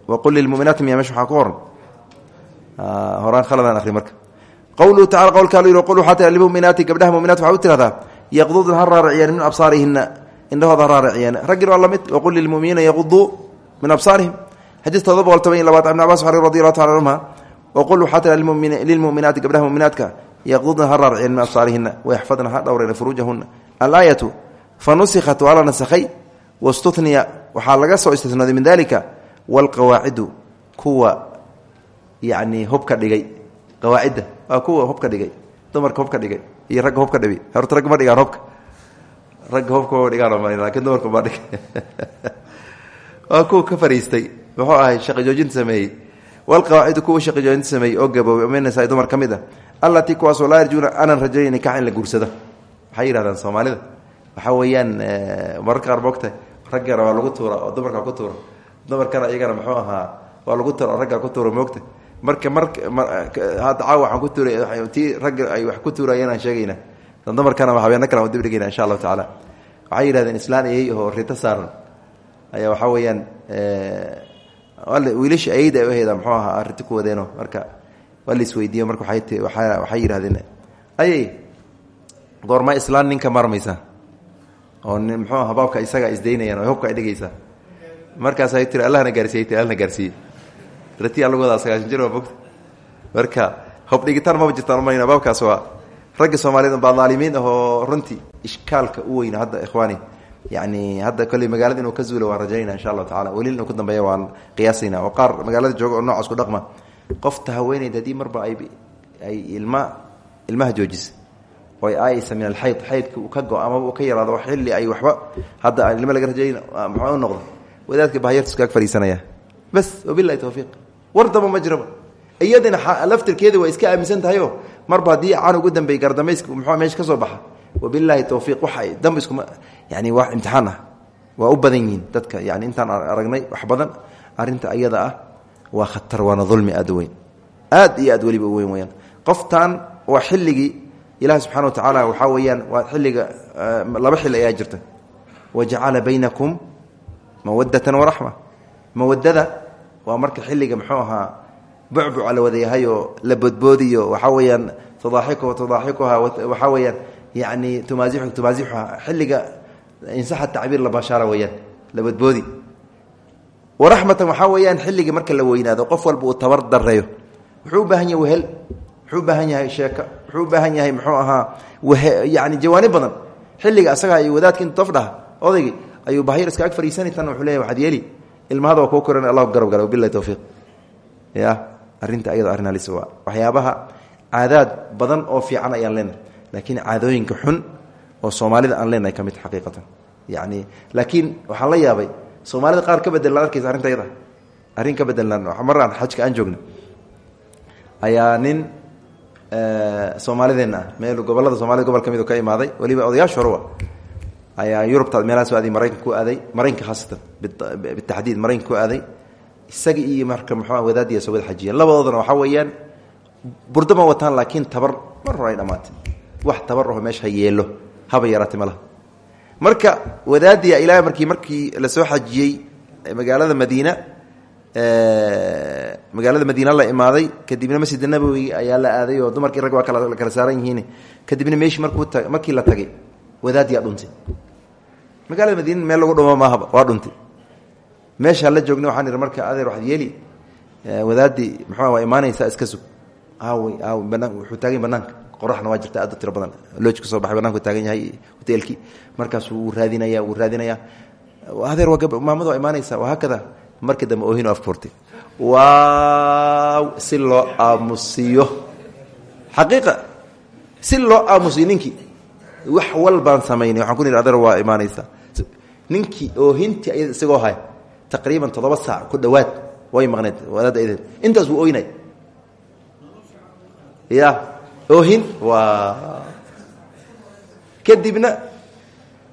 waqul lilmuminaati miya mesh waxaa ku qoran horaan khaladaan ahri marka qowluhu tacala qowlka al yidhi qul waxaa tira lilmuminaati gabdhaha muminaat waxaa u tirahdaa yaqdudna ha raariciyeen min absaarihina indhahooda ha raariciyeen raggin waa la mid waqul lilmuminiina yaquduu min absaarihim xadiis todoba boqol toban iyo labaad ibn cabas waxaa radi allahu tacala anhuma waqul waxaa tira lilmuminaati gabdhaha muminaadka yaqdudna ha raariciyeen min absaarihina wayaxfadna ha dhowreen furuujahuna alaayatu fa nusikhat waa la nasakhay wastuniya waxaa laga soo istisnooday min dalika waalqawaacidu kuwa yani hubka dhigay qawaacidda waa kuwa hubka dhigay dumarka hubka dhigay iyo ragga hubka dhibi horta ragga ma dhigaan hubka ragga hubka ma dhigaan laakiin dumarka ma dhigay waa kuwa ka fariistay muxuu ahay shaqi joojinta sameeyey walqawaacidu kuwa shaqi joojinta sameeyey oo gaboobay minasa dumar ka mid a allatii kuwaasoo laa yarjuuna aanan rajayn nikax in la guursado waxay yidhahdaan soomaalida waxaa weeyaan mararka qaar moogta raggana waa lagu tuura oo dumarka ku tuura dumarkana iyagana muxuu ahaa waa lagu tuura oo ragga ku tuura moogta. Marka mar hadda caawa waxaan ku tuuray tii ragga ay wax ku tuurayeen aan sheegayna. Dumarkana habeeno kale aan dibdhigayna insha allahu tacaala. Waxay yidhahdeen islaan ayey oo rito saaran. Ayaa waxaa weeyaan wiilasha ayeyda ay u heydaa muxuu ahaa riti ku wadeeno. Marka waa la marka waxay yidhahdeen ayey goorma islaan ninka marmaysa. Oo muxuu aha baabka isaga isdaynayaan oo hubka ay markaasay tiri allahna gaarsiiyey ti allahna gaarsiiyey. Rati lagu wadaa sagaashan jir waa mogta marka hob dhigitaan maba jirtaan umayna baabkaas waa. Ragga soomaaliyed baa dhaalimiin ahoo runtii ishkaalka u weyna hadda ikhwaani. Yani hadda kolley magaalada inuu ka zuula waan rajaynayna insha allahu tacala weli inuu ku dambeeya waan qiyaasayna. Oo qaar magaalada jooga oo noocaas ku dhaqma. Qofta haweeneyda haddii marba ay ay ilma ilmaha joojisa oo ay aayaysa min alxayd xaydka uu ka go amaba uu ka yaraado xilli ay waxba hadda ilma laga rajayn muxuu u noqdo wadaadka bahyarta iskaag fariisanaya bas wabilahi towfiiq war damba ma jiraba. Iyadina laftirkeeda waa iska aaminsan tahayo marba haddii canug u dambeey gardamayska muxuu meesha ka soo baxa? Wabilaahi towfiiq waxa damba iskuma yani wax imtixaan ah. Waa u badan yihiin dadka yani intaan aragnay wax badan. Arrinta ayada ah waa khatar waana dulmi aad weyn. Aad iyo aad weliba u weyn weyaan qoftan waa xilligii ilahi subxana wa tacaala waxaa weeyaan waa xilliga laba xilli ayaa jirta. Wajacala baynakum mawadatan waraxma mawadada waa marka xilliga muxuu ahaa bucbuca la wadayahay oo la boodboodiyo waxaa weeyaan tudaaxiku tudaaxikuha waxaa weeyaan yani tumaasixu tumaasixuha. Xilliga insaxa tacbiir la bashaara weeyaan la boodboodi. Waraxmatan waxaa weeyaan xilligii marka la weynaado qof walba uu tabar dareeyo wuxuu baahan yahay wehel wuxuu baahan yahay sheeko wuxuu baahan yahay muxuu ahaa yani jawaani xilliga asaga ay wadaadka intu taf dhaha odaygii ayuu bahyar iska ag fariisani tan wuxuu leeyahy waxaad yeeli ilmahada waa kuu koran allah garab gala wabilahi towfiiq ya arrinta ayada arrin halis waa waxyaabaha caadaad badan oo fiican ayaan leenahay laakiin caadooyinka xun oo soomaalida aan leenahay ka mid xaqiiqatan. Yani laakiin waxaan la yaabay soomaalida qaar ka bedelan arkaysa arrinta ayada. Arrin ka bedelan maraan xajka aan joogna ayaa nin soomaalideenna ah meel gobollada soomaalida gobol ka mid ka imaaday weliba odayaasha hore ayaa yurubta meelahaas aaday maraykanka ku aaday maraykanka khaasatan bitaxdiid maraykanka ku aaday isaga iyo marka muxuu wadaadiya soo wada xajiyeen labadoodana waxaa weeyaan burdo ma wataan laakiin tabar mar hore ay dhammaatay wax tabar aho meesha ha yeelo haba yaraatay malaha marka wadaadiya ilaa markii markii la soo xajiyey magaalada madiina magaalada madiina la imaaday kadibna masjid nabowi ayaa la aaday oo dumarkii rag waa kala saaran yihiin. Kadibna meeshii markuu markii la tagay wadaadiyaa dhuntay magaalada madiina meel lagu dhumo maahaba waa dhuntay. Meeshaan la joogna waxaan ihi marka adeer waxaad yeeli wadaadii muxuu waa imaanaysaa iska sug. Aawey aaw banaan wuxuu taagan banaanka qoraxna waa jirta aad u tiro badan. Looj ka soo baxay bananku taagan yahay hoteelkii. Markaasuu wuu raadinaya wuu raadinaya adeer waa maamada waa imaanaysaa wahaakada markii dambe oohino afurtay waaw si loo aamusiyo. Xaqiiqa si loo aamusiyo ninkii wax walbaan samaynay. Waxaan ku nihi adeer waa imaanaysaa ninkii oohintii ayada isagoo hay taqriiban toddoba saac ku dhowaad way maqneed wadaadda aydeed intaas wuu ooynay ya oohin waa kadibna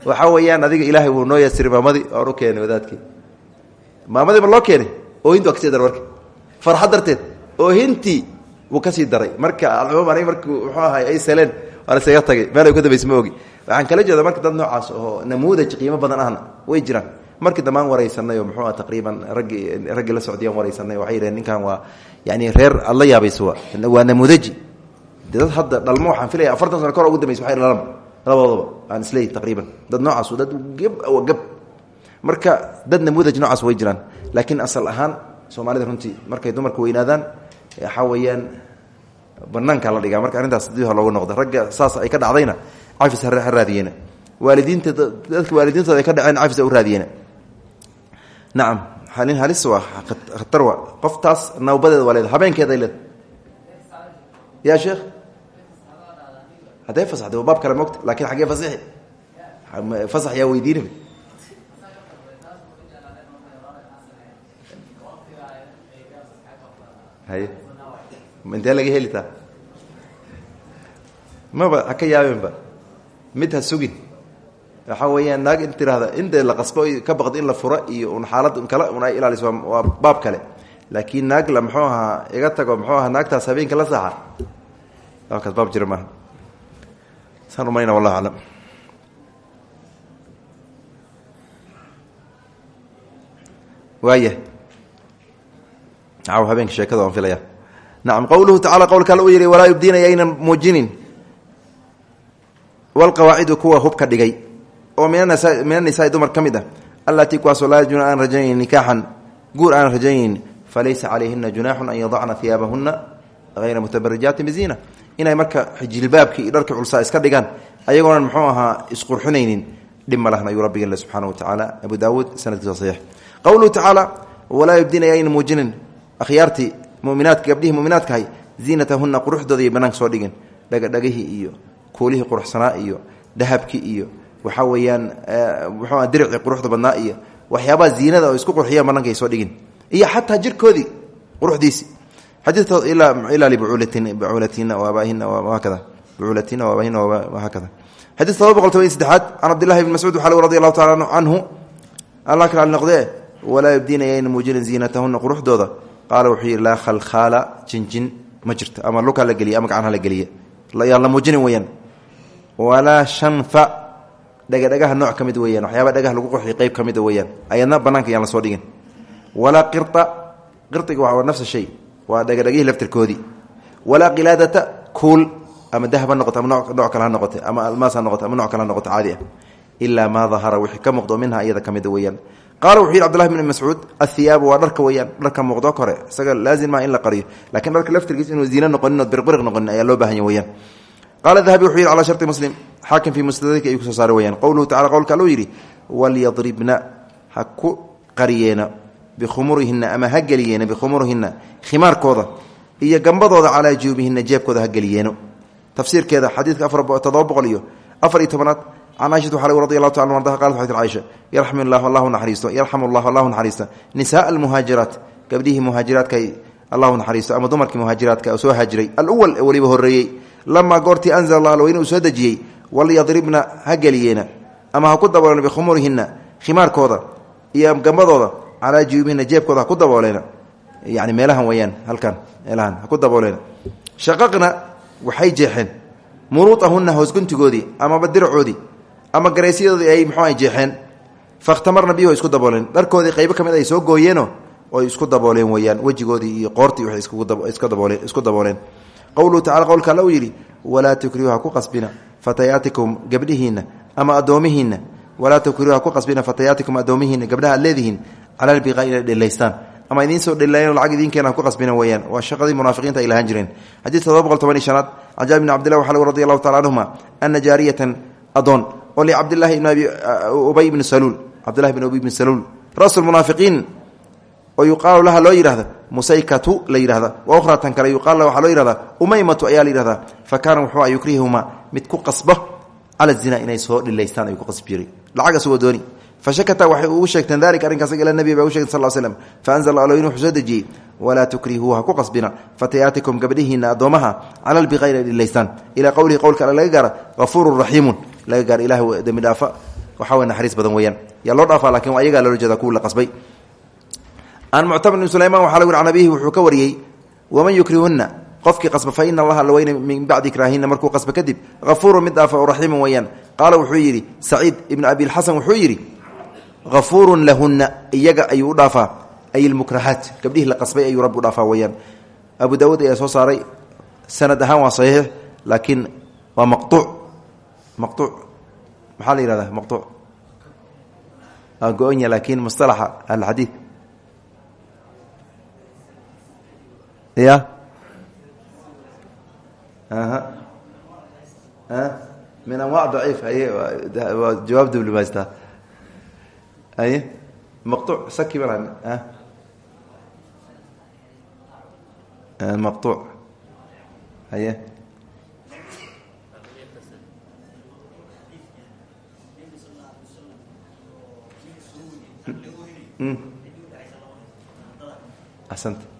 waxaa weeyaan adiga ilaahay wuu noo yasiray maamadii oan u keenay wadaadkii. Maamadii ma loo keenay? Oohinti waa ka sii daray marka. Farxad darteed oohintii wuu ka sii daray. Marka alcumuum aniga markuu muxuu ahay ay saleen waan isaga tagay. Meel ay ku dambaysa ma ogi waxaan kala jeeda marka dad noocaas oo namuudaj qiimo badan ahna way jiraan. Markii dambaan waraysanay oo muxuu ah taqriiban raggii raggii la socdiyaan waraysanay waxay yidhaheen ninkan waa yani reer aad la yaabayso waa namuudaji. De dad hadda dhalmo waxaan filaya afartan sano kor ugu dambaysa waxay dhalaba labadoodaba aan isleeyahy taqriiban. Dad noocaas dad geb waa geb. Marka dad namuudaj noocaas way jiraan. Laakiin asal ahaan soomaalida runtii markay dumarku weynaadaan waxaa weeyaan banaankaa la dhigaa. Marka arrintaas dib loogu noqdo ragga saas ay ka dhacdayna cafis ha raadiyeena waalidiinta dadka waalidiintooda ay ka dhaceen cafis u raadiyeena nacam halin halis waa khatar waa. Qoftaas nawbadeeda waa leeda habeenkeeday leeda ya sheekh? Hadday fasaxday waa baab kale mogta laakiin xaggee fasixi fasax yaa weydiinaba haye intee laga heli taa? Maba ha ka yaabeenba mid ha sugin. Waxaa weeyaan naag in tirahda intee la qasbo ka baqdo in la furo iyo un xaalad kale un ay ilaaliso waa baab kale. Laakiin naag la muxuu ahaa iga tago muxuu ahaa naagtaas habeenka la saaxa. Baabkaas baab jira maaha. Saan umayna wallahu aclam. Waaya aw habeenka sheekada waan filaya nacam qowluhu tacala qowlka alle uu yihi walaa yubdiina yaynan muujinin walqawaacidu kuwa hubka dhigay oo min anisaai dumar ka mid ah allatii kuwaasoo laa yarjuuna aan rajanaynin nikaaxan guur aan rajanaynin falaysa calayhina junaaxun an yadacna hiyaabahuna hayra mutabarijaatin biziina inay marka jilbaabkii iyo dharkii culsaa iska dhigaan ayagoonan muxuu ahaa isqurxinaynin dhib ma lahna ayuu rabbigeen le subxana wa tacaala abu daawuud sanadkiisa saxiix qowluhu tacaala walaa yubdiina yaynan muujinin akhyaartii muminaadka gabdhihii muminaadkahay ziinatahuna quruxdooda iyo banaanka soo dhigin dhagadhagihii iyo kuulihii quruxsanaa iyo dahabkii iyo waxaa weeyaan muxuu diricii quruxda badnaa iyo waxyaabaha ziinada oo isku qurxiyaan banaanka ay soo dhigin. Iyo xataa jirkoodii quruxdiisi. Ilaa libucuulatin bucuulatina waabaahina hakada. Bucuulatina waabaahina hakada. Xadiis todoba boqol toban iyo saddexaad can cabdillahi bni mascuud waxaa radi allahu taala canhu allah kala noqdee walaa yubdiina yayna muujinin ziinatahuna quruxdooda. Qaala wuxuu yidhi laa khalkhaala jinjin ma jirto ama lukaa la geliya ama gacanha la geliya yaan la muujinin weyaan walaa shanfa. Dhagadhagaha nooc ka mid weyaan waxyaaba dhagaha lagu qurxiy qeyb ka mida weyaan ayadna yaan la soo dhigin. Walaa qira qiriga waa nafsa shay waa dhagadhagihii laftirkoodii. Walaa qilaadata kuul ama dahab ha noqoto ama nooc kale ha ama almaas ha ama nooc kale noqoto caadi ah. Ilaa maa dahara wixii ka muuqdo minha iyada ka mida weeyaan. Qaala wuxuu yidhi cbdullahi bn mascuud athiyaabu waa dharka weyaan dharka muuqdo kore isaga laazim maa in la qariyo. Lakiin dharka laftirkiis inuu ziino noqonin ood birqbiriq noqonin ayaa loo bahanya weyaan qaala dahabi wuxuu yidhi cala sharti muslim xaakim fii musnadayka ayuu ku soo saara weyaan qowluhu tacala qowlka aluu yidhi walyadribna ha ku qariyeena bikhumurihinna ama ha geliyeena bikhumurihinna khimaarkooda iyo gambadooda calaa juubihinna jeebkooda ha geliyeeno tafsiirkeeda xadiidka todoba boqol iyo afar iyo tobnaad can caaishata waxaa lagu radi allahu taala ardaha qalat waxay tir caaisha yarxamu illahu allahu naxariisto yarxamu allahu allahu naxariista nisaaa almuhaajiraat gabdhihii muhaajiraadka allahu naxariisto ama dumarkii muhaajiraadka oo soo lamaa goortii anzla allah alweyne uu soo dejiyey walyadribna ha geliyeena ama ha ku dabooleena bikhumurihina khimaarkooda iyo gambadooda calaa juubihina jeebkooda ha ku dabooleena yani meelahan weyaan halkan meelahan ha ku dabooleena shaqaqna waxay jeexeen muruuahuna hoosguntigoodii amaba diracoodii ama garaysyadooda ay mxuu jeexeen fakhtamarna biyaho isku dabooleen dharkoodii qaybo ka mid ay soo gooyeeno oy isku dabooleen weyaan wejigoodii iyo qoortii waxay isku dabooleen qowluhu tacala qowlka alla uu yidhi walaa ku qasbina fatayaatikum gabdhihiinna ama addoomihiinna. Walaa tukrihu ku qasbina fatayaatikum addoomihiinna gabdhaha ad leedihiin cala albiqaa ama idiin soo dhelayan lacag idinkeena ha ku qasbina weyaan waa shaqadii munaafiqiinta ay lahaan jireen. Xadiid todoba boqol toban iyo shanaad can jaabir bn cabdillah waxaa radi allahu tacala canhuma ana ibn ubay bni saluul cabdillahi bn ubay bni saluul rasu oo yuqaalu laha loo yidhahda musaykatu la yidhahda. Wa ukhratan kale yuqaal waxaa loo yihahdaa umaymatu ayaa la yihahdaa fa kaana wuxuu a yukrihuma mid ku qasbo cala zina inay soo dhilaystaan ayuu ku qasbi jiray lacag asagoo dooni. Fashakata waxay ugu sheegteen dalika arrinkaas ila nabi ba u shegten sal slm faanzla alin wuxuu soo dejiyey walaa tukrihuu ha ku qasbina fatayaatikum gabdhihiina addoomaha cala lbiqa inay dhilaystaan. Ilaa qowlihi qowlka qasbay an muctamir bn sulayman waxaa lagu yhi can abihi wuxuu ka wariyey waman yukrihunna qofkii qasba fa ina allaha laweyne min bacdi ikraahina markuu qasba kadib hafuurun mid dhaafa o raxiimun weeyaan qaala wuxuu yidhi saciid ibnu abilxasan wuxuu yidhi hafuurun lahunna iyaga ayuu u dhaafaa ay ilmukrahaat gabdhihii la qasbay ayuu rabbi u dhaafaa weyaan abu daawuud ayaa soo saaray sanad ahaan waa saxiix laakiin waa maqtuuc maqtuuc maxaa la yihahdaa maqtuuc waa go-onya laakiin mustalaxa alxadiid ya min anwac daciif waa jawaab diblomaasta haye maqtuuc saki bal maqtuuc. Haye axsanta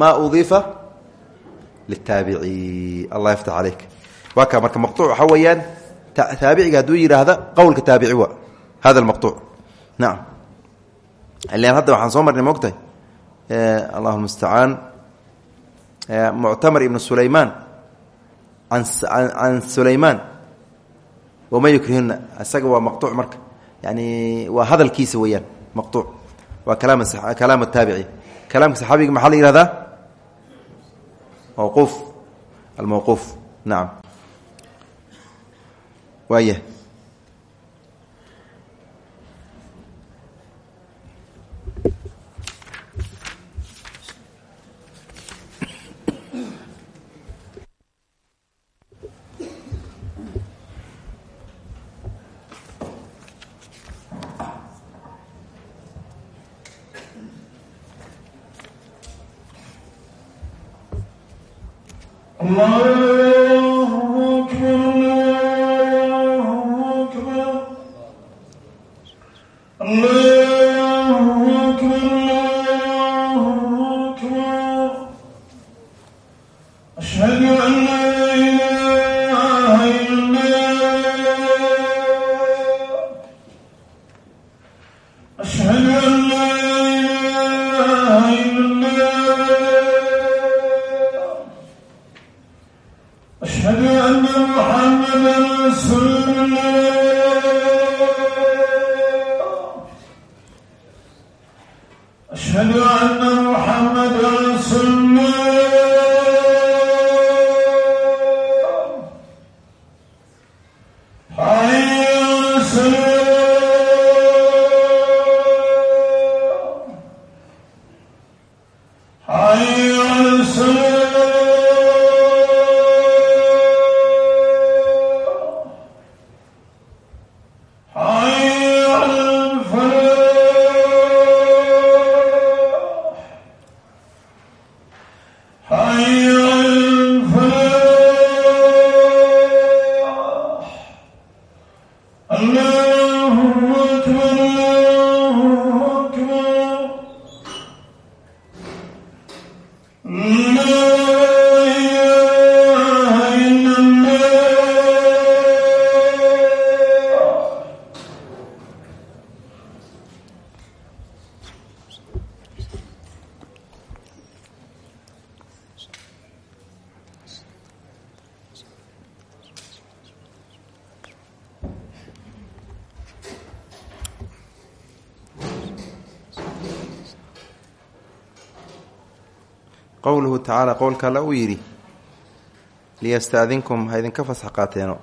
ma udiifa litaabici allah yaftax caleyk waa kaa marka maqtuuc waxaa weeyaan taabiciga hadduu yidhaahda qowlka taabici wa hada maqtuuc nacam ilan hadda waxaan soo marnay mogtahay allahu mustacaan muctamar ibnu sulaymaan. Can sulaymaan. Wama yukrihuna isaga waa maqtuuc marka. Yani waa hadalkiisa weeyaan maqtuuc waa kalaam ataabici kalaamka saxaabiga maxaa la yihahdaa mawquuf. Almawquuf. Nacam waaya Allah qowluhu tacaala qowlka alla uu yidhi liyastaadinkum ha idinka fasax qaateeno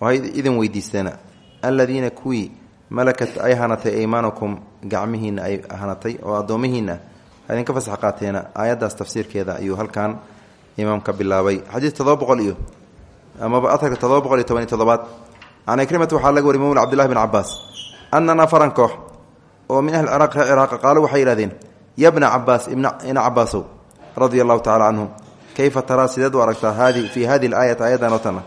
oo idin weydiisteena. Aladiina kuwii malakat ay hanatay aymaanukum ay hanatay oo addoomihiinna ha idinka fasax qaateena aayaddaas tafsiirkeeda ayuu halkan imaamka bilaabay. Xadiis todoba iyo amaba atarka todoba boqol iyo toban iyo todobaad can ikrimata waxaa laga wariy cabaas ana nafaran koox oo min ahli ciraaq reer ciraaqa qaalo waxay yidhahdeen ya bna cabaas ina cabaasow radia allahu tacala canhum kayfa taraa sideed u aragtaa hadi fii hadihi aayati ayadan oo tana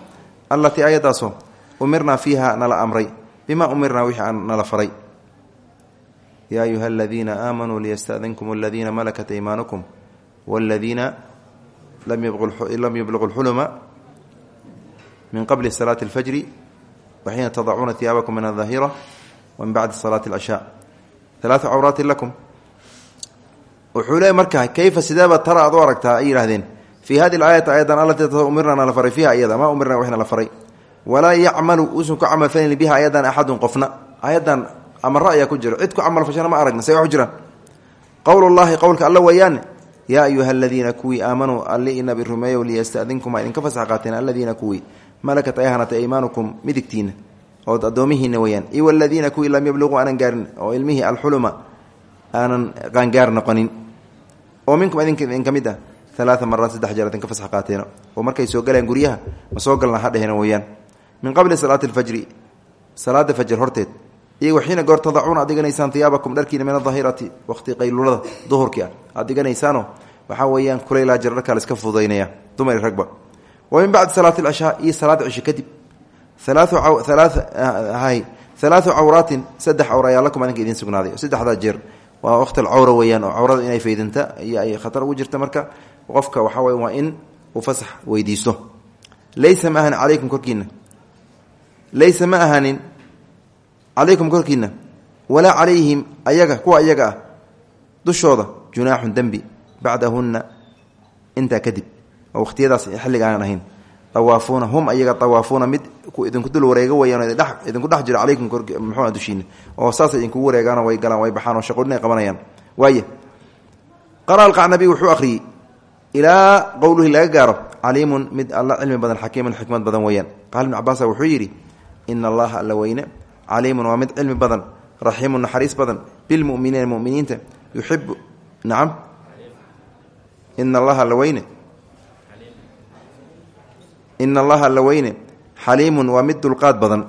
allatii aayaddaasoo umirnaa fiiha nala amray bima umirnaa wixii aan nala faray. Yaa ayuha aladiina aamanuu liyastadinkum aladiina malakat aymaanukum waladiina lam yubluqu lxuluma min qabli salaati alfajri waxiina tadacuuna hiyaabakum min aldahira wa min bacdi salaati alcishaa alaatu cawraatin lakum wuxuu leey markaa kayfa sideeba tara aad u aragtaa? Ay yidhahdeen fii hadi aayati ayadan allatii umirna nala faray fiiha iyada ma umirna wixna la faray. Walaa yacmalu uusan ku camal falin biha ayadan axadun qofna. Ayadan amara ayaa ku jiro cid ku camal fashana ma aragna say wax jiraan. Qowlullahi qowlka alla weeyaane yaa ayuha aladiina kuwii aamanuu alli inabi rumeeyow liyastadinkum a idinka fasax qaateen aladiina kuwii malakat ay hanatay aymaanukum midigtiina ood addoomihiina weyaan iyo waladiina kuwii lam yabluquu aanan gaarin oo oo minkum idinka idin ka mid ah alaaa maraat saddex jeer idinka fasax qaateeno oo markay soo galeen guryaha ma soo galna ha dheheen min qabli salaati alfajri salaada fajr horteed iyo waxiina goor tadacuuna aad dhiganaysaan hiyaabakum dharkiina min adahirati waqti qaylulada duhurkii ah aad dhiganaysaano waxaa weeyaan kulaylaa jir dharkaa la iska fududaynaya. Dumari ragba. Wa min bacdi salaati alcishaa iyo salaada cisho kadib. Alaau cawraatin saddex cawra ayaa lakum adinka idiin sugnaaday saddexdaa jeer waa waqti alcawra weyaan oo cawrada inay faydanta iyo ay khatar ugu jirta marka qofka waxaa wey waa in uu fasax weydiisto laysa ma ahanin calaykum korkiina laysa ma ahanin calaykum korkiina walaa calayhim ayaga kuwa ayaga ah dushooda junaaxun dembi bacdahunna intaa kadib. Oo waqhtiyadaas xilliga aanan ahayn awaafuuna hum ayaga awaafuuna mid idinku dul wareega weyaan idinku dhex jiro calaykum mxua dushiina oo saasay idinkugu wareegaano way galaan way baxaan oo shaqoonin ay qabanayaan. Waaya qara alqacnabi wuxuu akhriyey ilaa qowluhi laga gaaro caliimun mid alla cilmi badan xakiimun xikmad badan weeyaan. Qaala ibnu cabaasa wuxuu yidhi ina allaha alla weyne caliimun waa mid cilmi badan raxiimun naxariis badan bilmuminiina muminiinta yuxibu nacam ina allaha alla weyne ina allaha alla weyne xaliimun waa mid dulqaad badan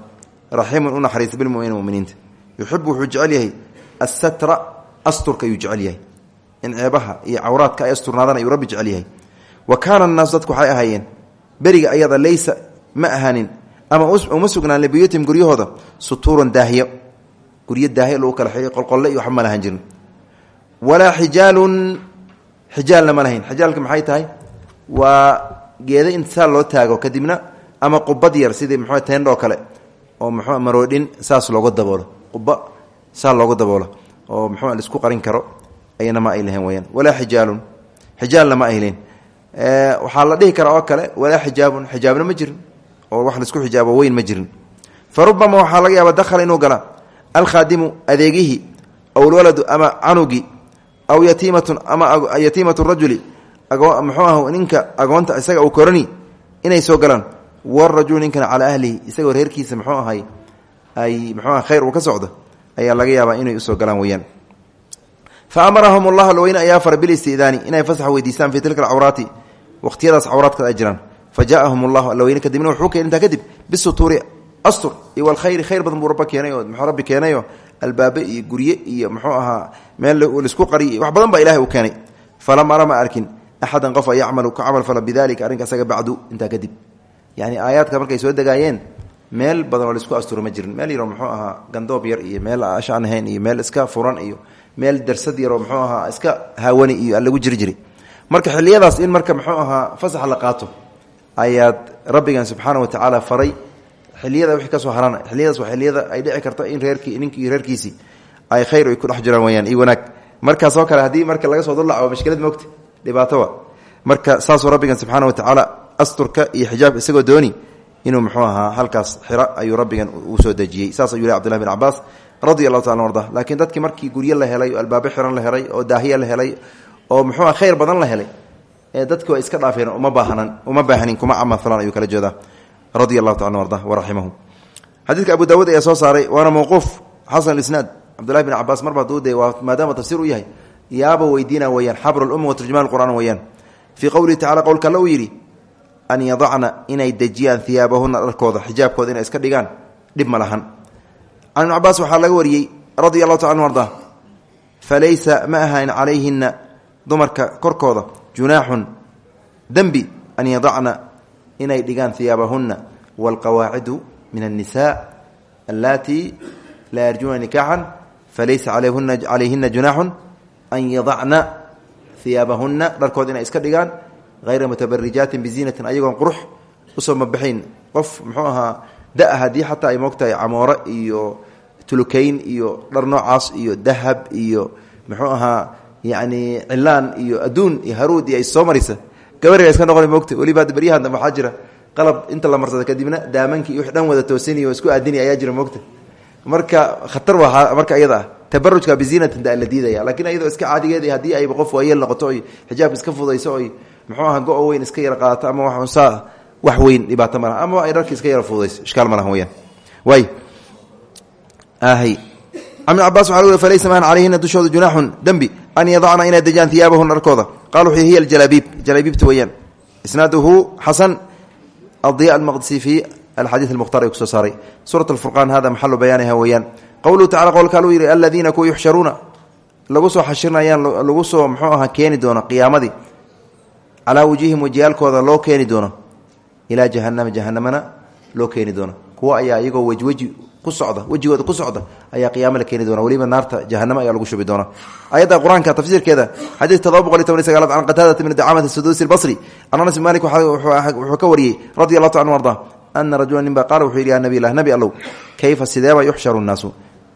raxiimun u naxariista bilmuminiina muminiinta yuxibu wuxuu jecel yahay asatra asturka ayuu jecel in ceebaha iyo cawraadka ay asturnaadaan ayuu rabbi jecel wa kaana annaasu dadku waxay ahaayeen beriga ayada laysa ma ama uma sugnaan libiyuutim guryahooda sutuuran daahiyo guryo daahyo lagu kala xigay qolqolle iyo waxba ma lahan jirin walaa xijaalun xijaalna tahay waa geeda intisaal loo taago kadibna ama qubad yar sidii mxu teendhoo kale oo mxu maroodhin saas looga daboolo. Quba saa looga daboolo. Oo mxu la isku qarin karo ayana ma ay lahayn weyaan walaa xijaalun xijaalna ma ay lahayn. Waxaa la dhihi karaa oo kale walaa xijaabun xijaabna ma jirin. Oo wax la isku xijaabo weyn ma jirin. Fa rubama laga yaaba dakhala inuu gala. Alkhaadimu adeegihii aw lwaladu ama canugii aw yatiimatun ama yatiimatu rajuli muxuu ah ninka agoonta isaga uu korani inay soo galaan. Warajulu ninkana calaa ahlihi isagoo reerkiisa muxuu ahay ay muxuu aha khayr uu ka socdo ayaa laga yaabaa inay u soo galaan weyaan fa amarahum allah alweyne ayaa fara bilistidaani inay fasax weydiistaan fii tilka alcawraati waqhtiyadaas cawraadka ay jiraan. Fa jaaahum allahu alweyne wuxuu keen intaa kadib bisutuuri astur iyo walkhayri khayr badan buu rabba keenay albaabe iyo gurye iyo muxuu ahaa meel la isku qariy wax badan baa ilahay uu keenay. Falam ara ma arkin axadan qof yacmalu ka camal fala bidalika arrinka isaga bacdu intaa kadib yani aayaadka markay soo degaayeen meel badan oo la isku asturo ma jirin meel yaroo muxuu ahaa gandoob yar iyo meel ashaan ahayn iyo meel iska furan iyo meel darsad yaroo muxuu ahaa iska haawani iyo lagu jiri jiri marka xiliyadaas in marka muxuu ahaa fasax la qaato ayaad rabbigan subxaana wa tacaala faray xiliyada wixii ka soo harana xiliyadaas waa xiliyada ay dhici karto in reerkii ninkii reerkiisii ay khayr ay ku dhex jiraan weyaan iyo wanaag markaasoo kale haddii marka laga soo dullaco mashkilad moogta dhibaatowa marka saasuu rabbigan subxaana wa tacaala asturka iyo xijaabka isagoo dooni inuu muxuu ahaa halkaas xira ayuu rabbigan uu soo dejiyey. Saas ayuu leh cbdullahi bin cabaas radi allahu taala arda laakiin dadkii markii guryo la helay oo albaabo xiran la helay oo daahiya la helay oo muxuu ah khayr badan la helay dadki waa iska dhaafeen uma baahnan uma baahnin kuma camafalan ayuu kala jeedaa radi allahu taala arda waraximahu xadiidka abu daawuud ayaa soo saaray waana mawquuf xasan isnaad cabdullahi bin cabaas marba haduu de waa maadaama tafsiir u yahay yaaba weydiina weyaan xabru lumma wa turjumaan qur'aan weyaan fii qowlihi tacala qowlka alla uu yidhi an yadacna inay dejiyaan hiyaabahuna dharkooda xijaabkooda inay iska dhigaan dhib ma lahan. Can ibn laga wariyey allahu taala anu falaysa ma ahayn dumarka korkooda junaaxun dembi an yadacna inay dhigaan hiyaabahuna waalqawaacidu min annisaa allatii laa yarjuuna nikaaxan falaysa calayhina junaaxun an yadacna hiyaabahuna dharkooda inay iska dhigaan hayra mutabarijaatin biziinatin ayagoon qurux u soo mabaxayn qof muxuu ahaa da haddii xataa ay moogtahay camoore iyo tulukayn iyo dhar noocaas iyo dahab iyo muxuu ahaa yani cilaan iyo adduun iyo ay soo gabariga iska noqona moogta weliba hadda beryahan dambe waxaa jira inta la marsada kadibna daamankii wix dhan wada toosini oo isku aadini ayaa jira moogta marka khatar waa marka iyada tabarujka biziinatin da la diidaya. Lakiin iyadoo iska caadigeed haddii ayba qof waayeel noqoto oy xijaabka iska fudayso oy muxuu aha go- weyn iska yara qaadato ama waxsaa wax weyn dhibaato ma laha. Ama ay dharki iska yara fududayso ishkaal ma lahan weyaan waay an ibn cabaas waxa ui falaysa maan calayhina dushooda junaaxun dembi an yadacna inay dejaan hiyaabahuna dharkooda. Qala wuxuu hiya aljalaabiib jalaabiibta weeyaan. Isnaaduhu xasan adiya almaqdisi fi alxadiid almukhtar ay ku soo saaray. Suurat alfurqaan hada maxalu bayaaniha weeyaan qowluhu tacala qowlka aluu yidhi aladiina kuwa yuxsharuuna lagu soo xashirnayaan lagu soo muxuu ahaa keeni doono qiyaamadii calaa wujuhihim wejiyaalkooda loo keeni doono. Ilaa jahanama jahanamana loo keeni doono. Kuwa ayaa iyagoo wejweji ku socda wejigooda ku socda ayaa qiyaamo la doona. Weliba naarta jahanamo ayaa lagu shubi doona. Ayadda qur'aanka tafsiirkeeda xadiid todoba boqol iyo toban sagaalaad can qataadata bni dacamata saduusi albasri anas malik wuxuu ka wariyey radi allahu ta anu arda ana rajula nin ba qaala nabiy lah nabi allow kayfa sideeba yuxsharu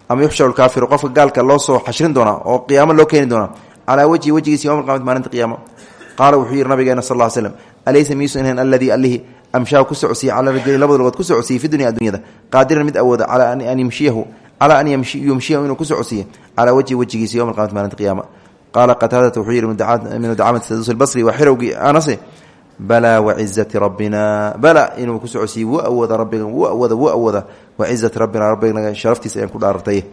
ama yuxsharu lkaafiru qofka gaalka loo soo xashrin doonaa oo qiyaamo loo keeni doonaa calaa wejhi wejigiisa yowma alqiyamati maalinta qiyaamo. Qaala wuxuu yidhi nabigeena sal ll slam alaysa miyuusan ahayn alladii alihi amshaa ku socodsiiye cala rajuli labada lugood ku socodsiiye fi dunya addunyada qaadiran mid awooda calaa an yumshiyahu calaa an yumshiyahu inuu ku socodsiiye calaa wejhi wejigiisa yowma alqiyamati maalinta qiyaama. Qaala qataadata wuxuu yidhi min dacamati saduus albasri waa xirowgii anase balaa wacizati rabbina bala inuu ku socodsiiye wuu awooda rabbiga wuu awooda wuu awooda wacizati rabbina rabbigana sharaftiisa ayaan ku dhaaratay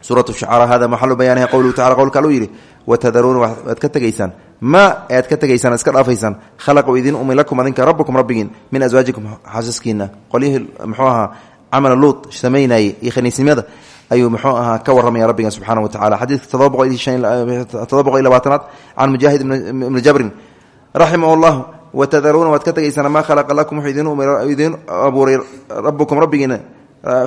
suuratu shucaraa hada maxalu bayaaniha qowluhu tacala qowlka aluu yidhi watadaruuna waad ka tegaysaan. Ma aad ka tegaysaan iska dhaafaysaan. Khalaqu idin umi lakum adinka rabbukum rabbigiin min aswaajikum xaasaskiina qolyihii muxuu ahaa camala luut samaynayey iyo khaniisnimada ayuu muxuu ahaa ka warramaya rabbigan subxaana wa tacala xadiidka todoba boqol iyo watadaruuna waad ka tegaysaan maa khalaqa lakum wuxuu idin abuuray rabbukum rabbigiina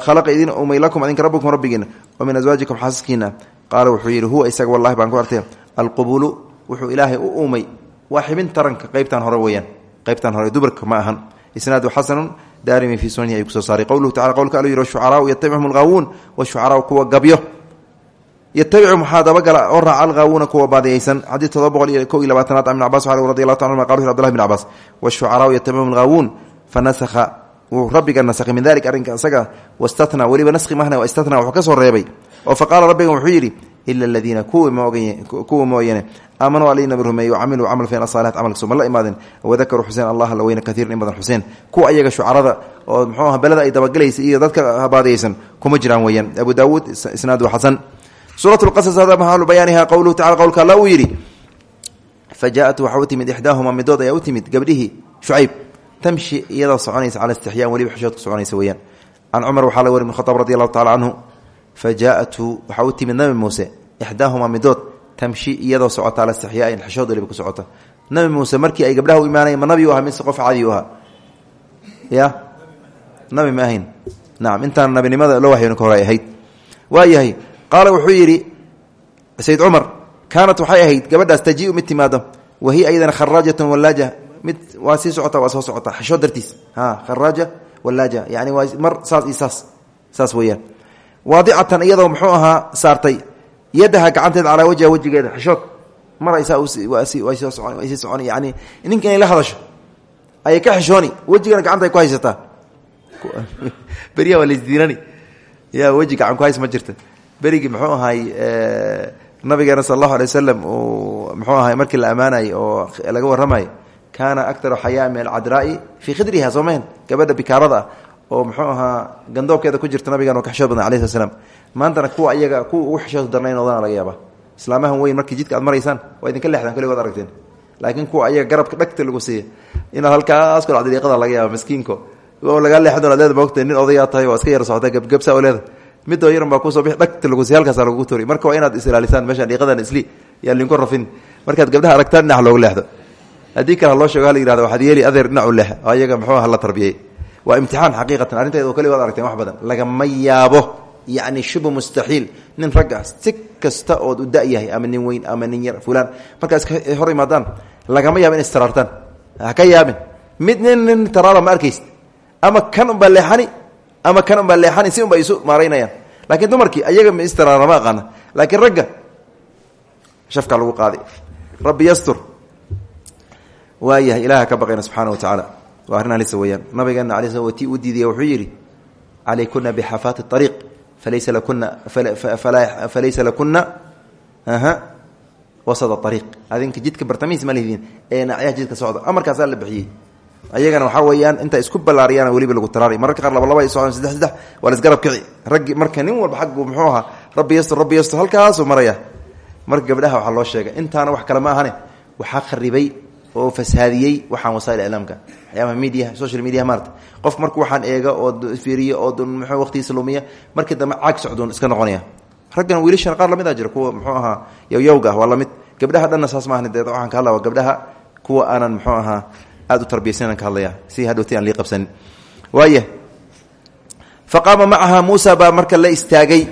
khalaqa idin umay lakum adinka rabbukum rabbigiina wa min aswaajikum xaasaskiina qaala wuxuu yidhi huwa isaga wallahi baan ku artay alqubulu wuxuu ilaahay u uumay waa xibin taranka qeybtan hore weyaan qeybtan hore dubarka ma ahan isnaadu xasanu daarimi fii sunanihi ay ku soo saaray qowluhu tacala kuwa gabyo yatabicu maxaa dabagala oo raaca alghaawuuna kuwa baadiyaysan xadiid todoba boqol iyo kow iyo labaatanaad ibn cabas radi allahu ta anuma qala wuxu abdullahi bn cabbaas washucaraau yatabicum alghaawuun fanasakha wuu rabbiga nasakhay min dalika arrinka isaga wastatna weliba naskhi mahna istatna wuxuu ka soo reebay oo fa qaala rabbigan wuxuu yidhi ila aladiina kuwa mooyane aamanuu alii nabi rumeeye wacamiluu camal fian asaalixat camalka suma la imaadeen wadakaruu xuseen allah la weyne kaiiran in badan xuseen kuwa ayaga shucarada oo muxuu aha beleda ay dabagelaysa iyo dadka habaadiyaysan kuma jiraan weeyaan abu daawuud isnaadu xasan lqasas hada maxalu bayaaniha qowluhu tacala qowlka alla uu yidhi fa jaaءat waxaa u timid ixdaahuma midood ayaa u timid gabdhihii shucayb tamshi iyadoo soconaysa cala istixyaan weliba xishood ku soconaysa weeyaan. Can cumar waxaa la wari ibn khadaab radi allahu tacala canhu fa jaaءatu waxaa u timid nabi muuse ixdaahuma midood tamshi iyadoo socota ala istixyaain xishood weliba ku socota. Nabi muuse markii ay gabdhaha u imaanayeen ma nabi u ahaa mise qof cadi u ahaa? Ya? Nabi ma ahayn. Nacam intaan nabinimada loo waxyooni ka hore ay ahayd. Waayahay qaala wuxuu yidhi sayd cumar kaanat waxay ahayd gabadhaas tajiiu mid timaado wa hiya ayadana kharaajatun wallaaja. Mid waa sii socota waa soo socota. Xishood dartiis. Ha kharaaja mar saas iyo saas. Saas weeyaan. Waadicatan muxuu ahaa saartay yadaha gacanteeda calaa wajha wejigeeda. Xishood. Mar ay saa way soo socon yani ninka inay la hadasho ayay ka xishooni. Wejigana gacanta ku haysataa. [LAUGHS] [LAUGHS] Beriya waa laisdiinani ya weji gacan ku hays ma jirta berigii muxuu ahay nabigeena sal allahu alay wasalam uu muxuu ahay markii la ammaanayay oo laga warramayo kaana aktaru xayaa min alcadraai fii khidriha soo mahen gabadha ah oo muxuu ahaa gandoobkeeda ku jirta nabigan oo ka xishood badan alayh slat slam maantana kuwa ugu xishood darnayn oodana laga yaaba islaamahan weyn markii jidka aad maraysaan waa idinka leexdaan kaligood aragteen. Laakiin kuwa ayaga garabka dhagta lagu siiya inaad halkaas kula dariiqada laga yaaba miskiinko. Lagaa leexan doona leeda moogta nin odayaa tahay waa iska yar socota gebgebsa oo leeda midoo yaran baa ku soo bixi dhagta lagu siiya halkaasa lagugu turi marka waa inaad is-ilaalisaan meeshaan dhiiqadan isli yaa linku rafin markaad gabdhaha aragtaan dhinac loogu leexdo. Haddii kale haloo sheego hala yihahdo waxaad yeeli adeer dhinacu leex. Oo ayaga muxuu aha la tarbiyey waa imtixaan xaqiiqatan. Arrinteeda oo kali waad aragteen wax badan. Lagama yaabo yacni shubu mustaxiil. Nin ragga si kasta ood u da-yahay ama nin weyn ama nin yar fulaan. Markaa iska hor imaadaan lagama yaabo in istaraartaan ha ka yaabin. Mid nin nin taraada ma arkaysid ama kan unbaa leexani ama kan unbaa leexani si unbaa isu maaraynayaan laakiin dumarkii ayaga ma istiraara ma aqaana laakiin ragga shafkaa lagu qaaday rabbi yastur. Waayahay ilaha ka baqayna subxaana wa tacaala waa arrin halisa weeyaan. Nabigeena ala sl ti u diidaya wuxuu yidhi calaykuna bixafaati ariiq falaysa lakuna falaysa lakuna wasada ariiq adinka jidka bartamihiis ma lihdin ee nacyaha jidka socda. Amarkaasaa la bixiyey ayagana waxaa weeyaan inta isku ballaariyaan weliba lagu taraari mararka qaar laba laba ay socdaan saddex saddex waa laisgarab kici raggi marka nin walba xaggu muxuu ahaa rabbi yastur rabbi yastur halkaasuu maraya. Marka gabdhaha waxaa loo sheegay intaana wax kale ma ahane waxaa kharibay oo fasaadiyey waxaan wasail iclaamka. Waxyaabaha media social media maarata qof marku waxaan eega oo fiiriya oo muxuu waqtigiisa lumiya markii dambe caag socduun iska noqonaya. Raggan wiilashan qaar la mid a jira kuwa muxuu ahaa yowyowga ah waa la mid. Gabdhaha dhanna saas maahan dee waxaan ka hadlaa gabdhaha kuwa aanan muxuu ahaa aada u tarbiyaysanaan ka hadlaya. Si hadhowti aan lii qabsanin waaya fa qaama macaha muusa baa marka la istaagay.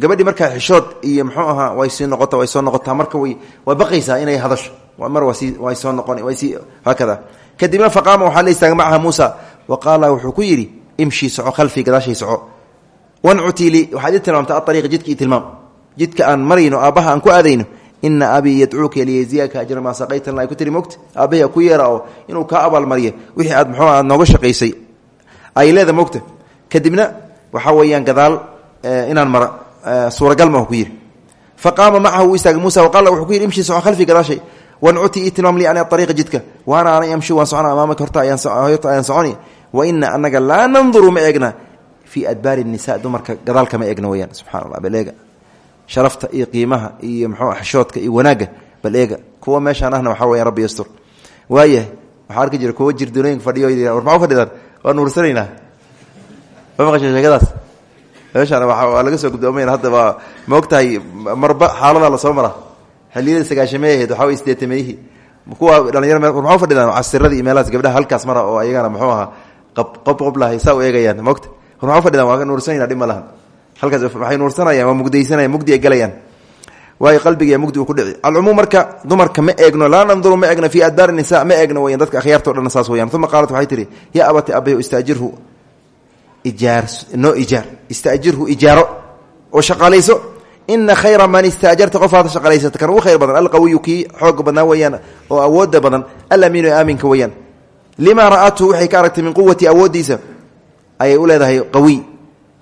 Gabadhii markaa xishood iyo muxuu ahaa way sii noqota way soo noqotaa marka way way baqaysaa inay hadasho mar waa sii way soo noqon way sii haakada kadibna faqaama waxaa la istaagay macaha muusa wa qaala wuxuu ku yidhi imshii soco khalfii gadaashay soco. Wancutili waxaad ii tilmaamta aariiqa jidka ii tilmaam. Jidka aan marayno aabbaha aan ku aadayno ina abii yadcuuka liyajziyaka ajra maa saqaytan ay ku tiri mogta ku yeera oo inuu kaa abaalmariyo wixii aad muxuu aad nooga shaqaysay. Ay leeda mogta kadibna waxaa weeyaan gadaal inaan mara suuragal ma ku yidhi fa qaama macahu uu istaagay muusa wuxuu ku yidhi imshii soco khalfii gadaashay. Wancuti ii tilmaam lii ani ariiqa jidka. Waana aanay amshi waan socona amaamaka horta ayaan soconi. Wa ina anaga laa nanduru ma eegna. Fii adbaari nisa dumarka gadaalka ma eegna weyaan subxana allah sharafta iyo qiimaha iyo mxuu xishoodka iyo wanaagga bal eega kuwa meeshaan ahna waxaa weya rabbi yastur. Waayahay waxaa arki jira kuwa jirdunooyinka fadhiyo war maxaa u fadhidaan waa nuursanaynaa ma maqasha sheekadaas? Meeshaan waa laga soo gudoomayna hadda waa ma og tahay marba xaaladaa la soo mara. Xiliyada sagaashamey ahayd waxaa isdeetameeyihii kuwa dhalinyaro me maxaa u fadhidaan? Casiradii gabdhaha halkaas mara oo ayagana muxuu ahaa qab qob qoblahay saa u eegayaan ma ogta war maxaa waa nuursanayna dhib ma alcumuum marka dumarka ma eegno laa nanduru ma eegno fii adbaari nisa ma eegno weyan dadka akhyaarto dhan saas weyaan uma qaalat waxay tihi yaa abati abayo istaajirhu ijaar noo ijaar istaajirhu ijaaro oo shaqaalayso. Ina khayra man istaajarta qof aad shaqalaysata kan ugu khayr badan alqawiyu kii xooga badnaa weeyaan oo awooda badan alamiinu ee aaminka weeyaan. Lima ra'athu waxay ka aragtay min quwati awoodiisa ayay u leedahay qawiy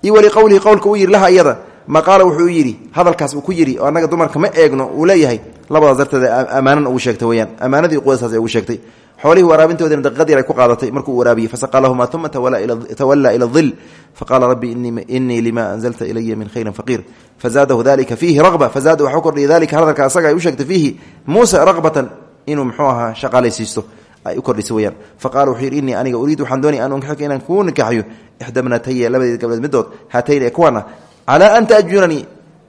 iyo wali qowlihi qowlka uu yidhi laha iyada. Ma qaala wuxuu yidhi hadalkaas uu ku yidhi oo annaga dumarka ma eegno uu leeyahay labadaas darteed ammaanan ugu sheegtay weyaan ammaanadii quwadasaas ay ugu sheegtay. Xoolihii waraabintoodina daqiiqad yar ay ku qaadatay markuu waraabiyey fasaqaa lahumaa uma tawallaa ila dil faqaala rabbi inii lima anzalta ilaya min khayrin faqiir. Fazaadahu dalika fiihi raqba. Fazaada waxuu kordhiyay dalika hadalka ay u sheegtay fiihi. Muusa raqbatan inuu muxuu ahaa ay u kordhisay weyaan faqala wuxuu yidhi innii aniga uriid waxaan doonaya an unkixika inaan kuu nikaxiyo ixda bnataya labadeed gabdhood midood haatayn ee kuwana calaa an taajuranii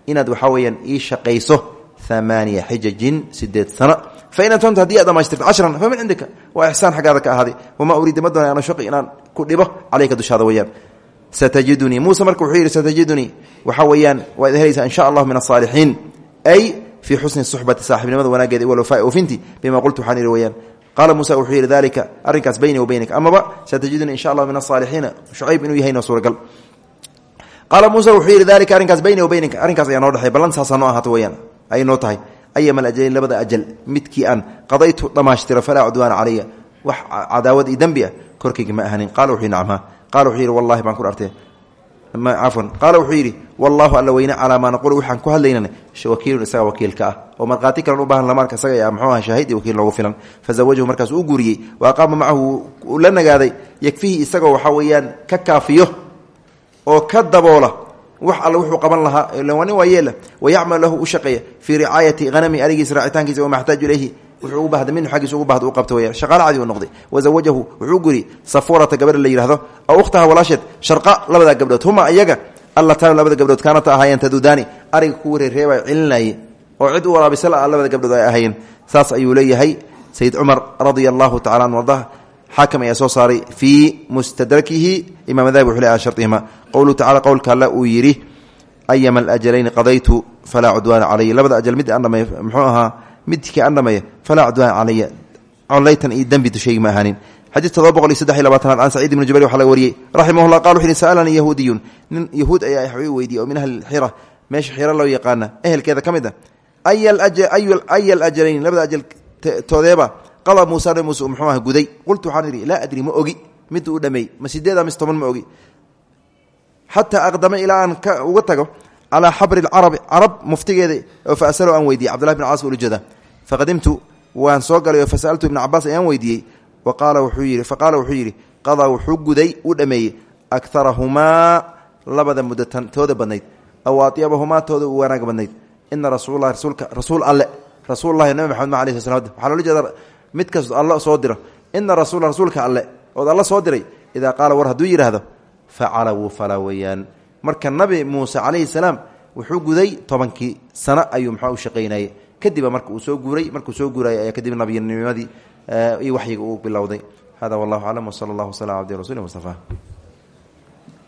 inaad waxaa weyaan ii shaqayso amaaniya xijajin sideed sano fain atamta haddii aad dhamaystirto cashran fa min cindika waa ixsaan xaggaada ka ahaaday. Wamaa uriida ma doonay ana shaqi inaan ku dhibo calayka dushaada weyaan satajidunii muuse marka wuxuu yidhi satajidunii waxaa weeyaan waad helaysaa in sha allahu min asaalixiin ay fii xusni suxbati saaxibnimada wanaageeda walwafaa ofinti bima qultu waxaan yidhi weyaan qaala muuse wuxuu yidhi dalika arrinkaas bayni wa baynika. Amaba satajidunii insha allah min asaalixiina shucayb inuu yahay noo suuragal. Qaala muuse wuxuu yidhi dalika arrinkaas bayni wa baynika. Arrinkaas ayaa noo dhexey ballan saasaa noo ahaato weyaan ay noo tahay. Ayama alajalayn labada ajal midkii aan qadaytu dhammaashtiro falaa cudwaana calaya wax cadaawad iyo dembi ah korkayga ma ahanin qala wuxuu yidhi nacmaa qala wuxuu yidhi wallahi baan ku dhartee cafwan qaala wuxuu yidhi wallahu alla weyne calaa maa naqulu waxaan ku hadlaynan wakiilun isaga wakiilka ah. Oo markhaati kalan u baahan lamaarka isaga yaa muxuu aha shaahid iyo wakiil loogu filan. Fazawajahu markaas uu guuriyey wa aqaama macahu uu la nagaaday yakfihi isagoo waxaa weeyaan ka kaafiyo oo ka daboola wax alle wuxuu qaban lahaa waa nin waa yeela wayacmal lahu u shaqeeya fii ricaayati hanami arigiisa raacitaankiisa wamaa xtaaju ilayhi wuxuu u bahda minhu xaggiisa ugu bahda u qabta weyaan shaqaale cadi uu noqday. Wazawajahu wuxuu guri safuurata gabadha la yidhahdo aw ukhtaha walaasheed sharqa labadaa gabdhood. Huma iyaga allataan labada gabdhood kaanata ahaayeen tadudaani ariga kuwa reereeba cilinayay oo cid u waraabisala ah labada gabdhood ay ahaayeen. Saas ayuu leeyahay sayid cumar radia allahu tacala an ardah xaakim ayaa soo saaray fii mustadrakihi imam dahabi wuxuu le ala sharihima qowluhu tacala qowlka alle uu yidhi ayama alajalayni qadaytu falaa cudwaana calaya labada ajal mid aan dhameey muxuu ahaa midkii aan dhameeya falaa cudwaana calaya collaytan iyo dembi dushaygi ma ahaanin. Xadiis todoba boqol iyo saddex iyo labaatanaad can saciid jubayr waxa laga wariyey. Raximahullah qala wuxu yhi sa'alanii yahuudiyun. Nin yahuud ayaa wax ii weydiiyey oo min ahli xira meesha xiro loo yaqaana ehelkeeda ka mid a aya alajalayni labada ajal toodeeba qada muusa nabi muuse muxuu guday. Qultu waxaan idhi adri ma ogi. Miduu u dhameey ma sideeda ma ogi. Xataa aqdama ilaa aan uga tago calaa xabri carabi carab muftigeeda oo fa asalo aan weydiiyey cabdullahi bn caas ulujada faqadimtu waan soo galay oo fasaltu ibna cabaas ayaan weydiiyey waqaala wuxuu yidhi faqaala wuxuu yidhi qadaa wuxuu guday u dhameeyey akarahumaa labada mudatan tooda badnayd aw atyabahumaa tooda u wanaag badnayd ina rasuulalahi rasuulka rasuul alle rasuululahi nabi maxamed ma alay sl slam waxaa loola jeeda mid kastoo alla soo diro ina rasuula rasuulka alle ood alla soo diray idaa qaala war hadduu yidhaahdo facala wuu marka nabi muuse calayhi salaam wuxuu guday tobankii sano ayuu muxua u shaqaynayay. Kadiba marka uu soo guuray markuu soo guurayay ayaa kadib nabiyanimadii iyo waxyiga uu bilowday. Hada wallahu aclam wsala allah wslam abdi rasuuli mustafa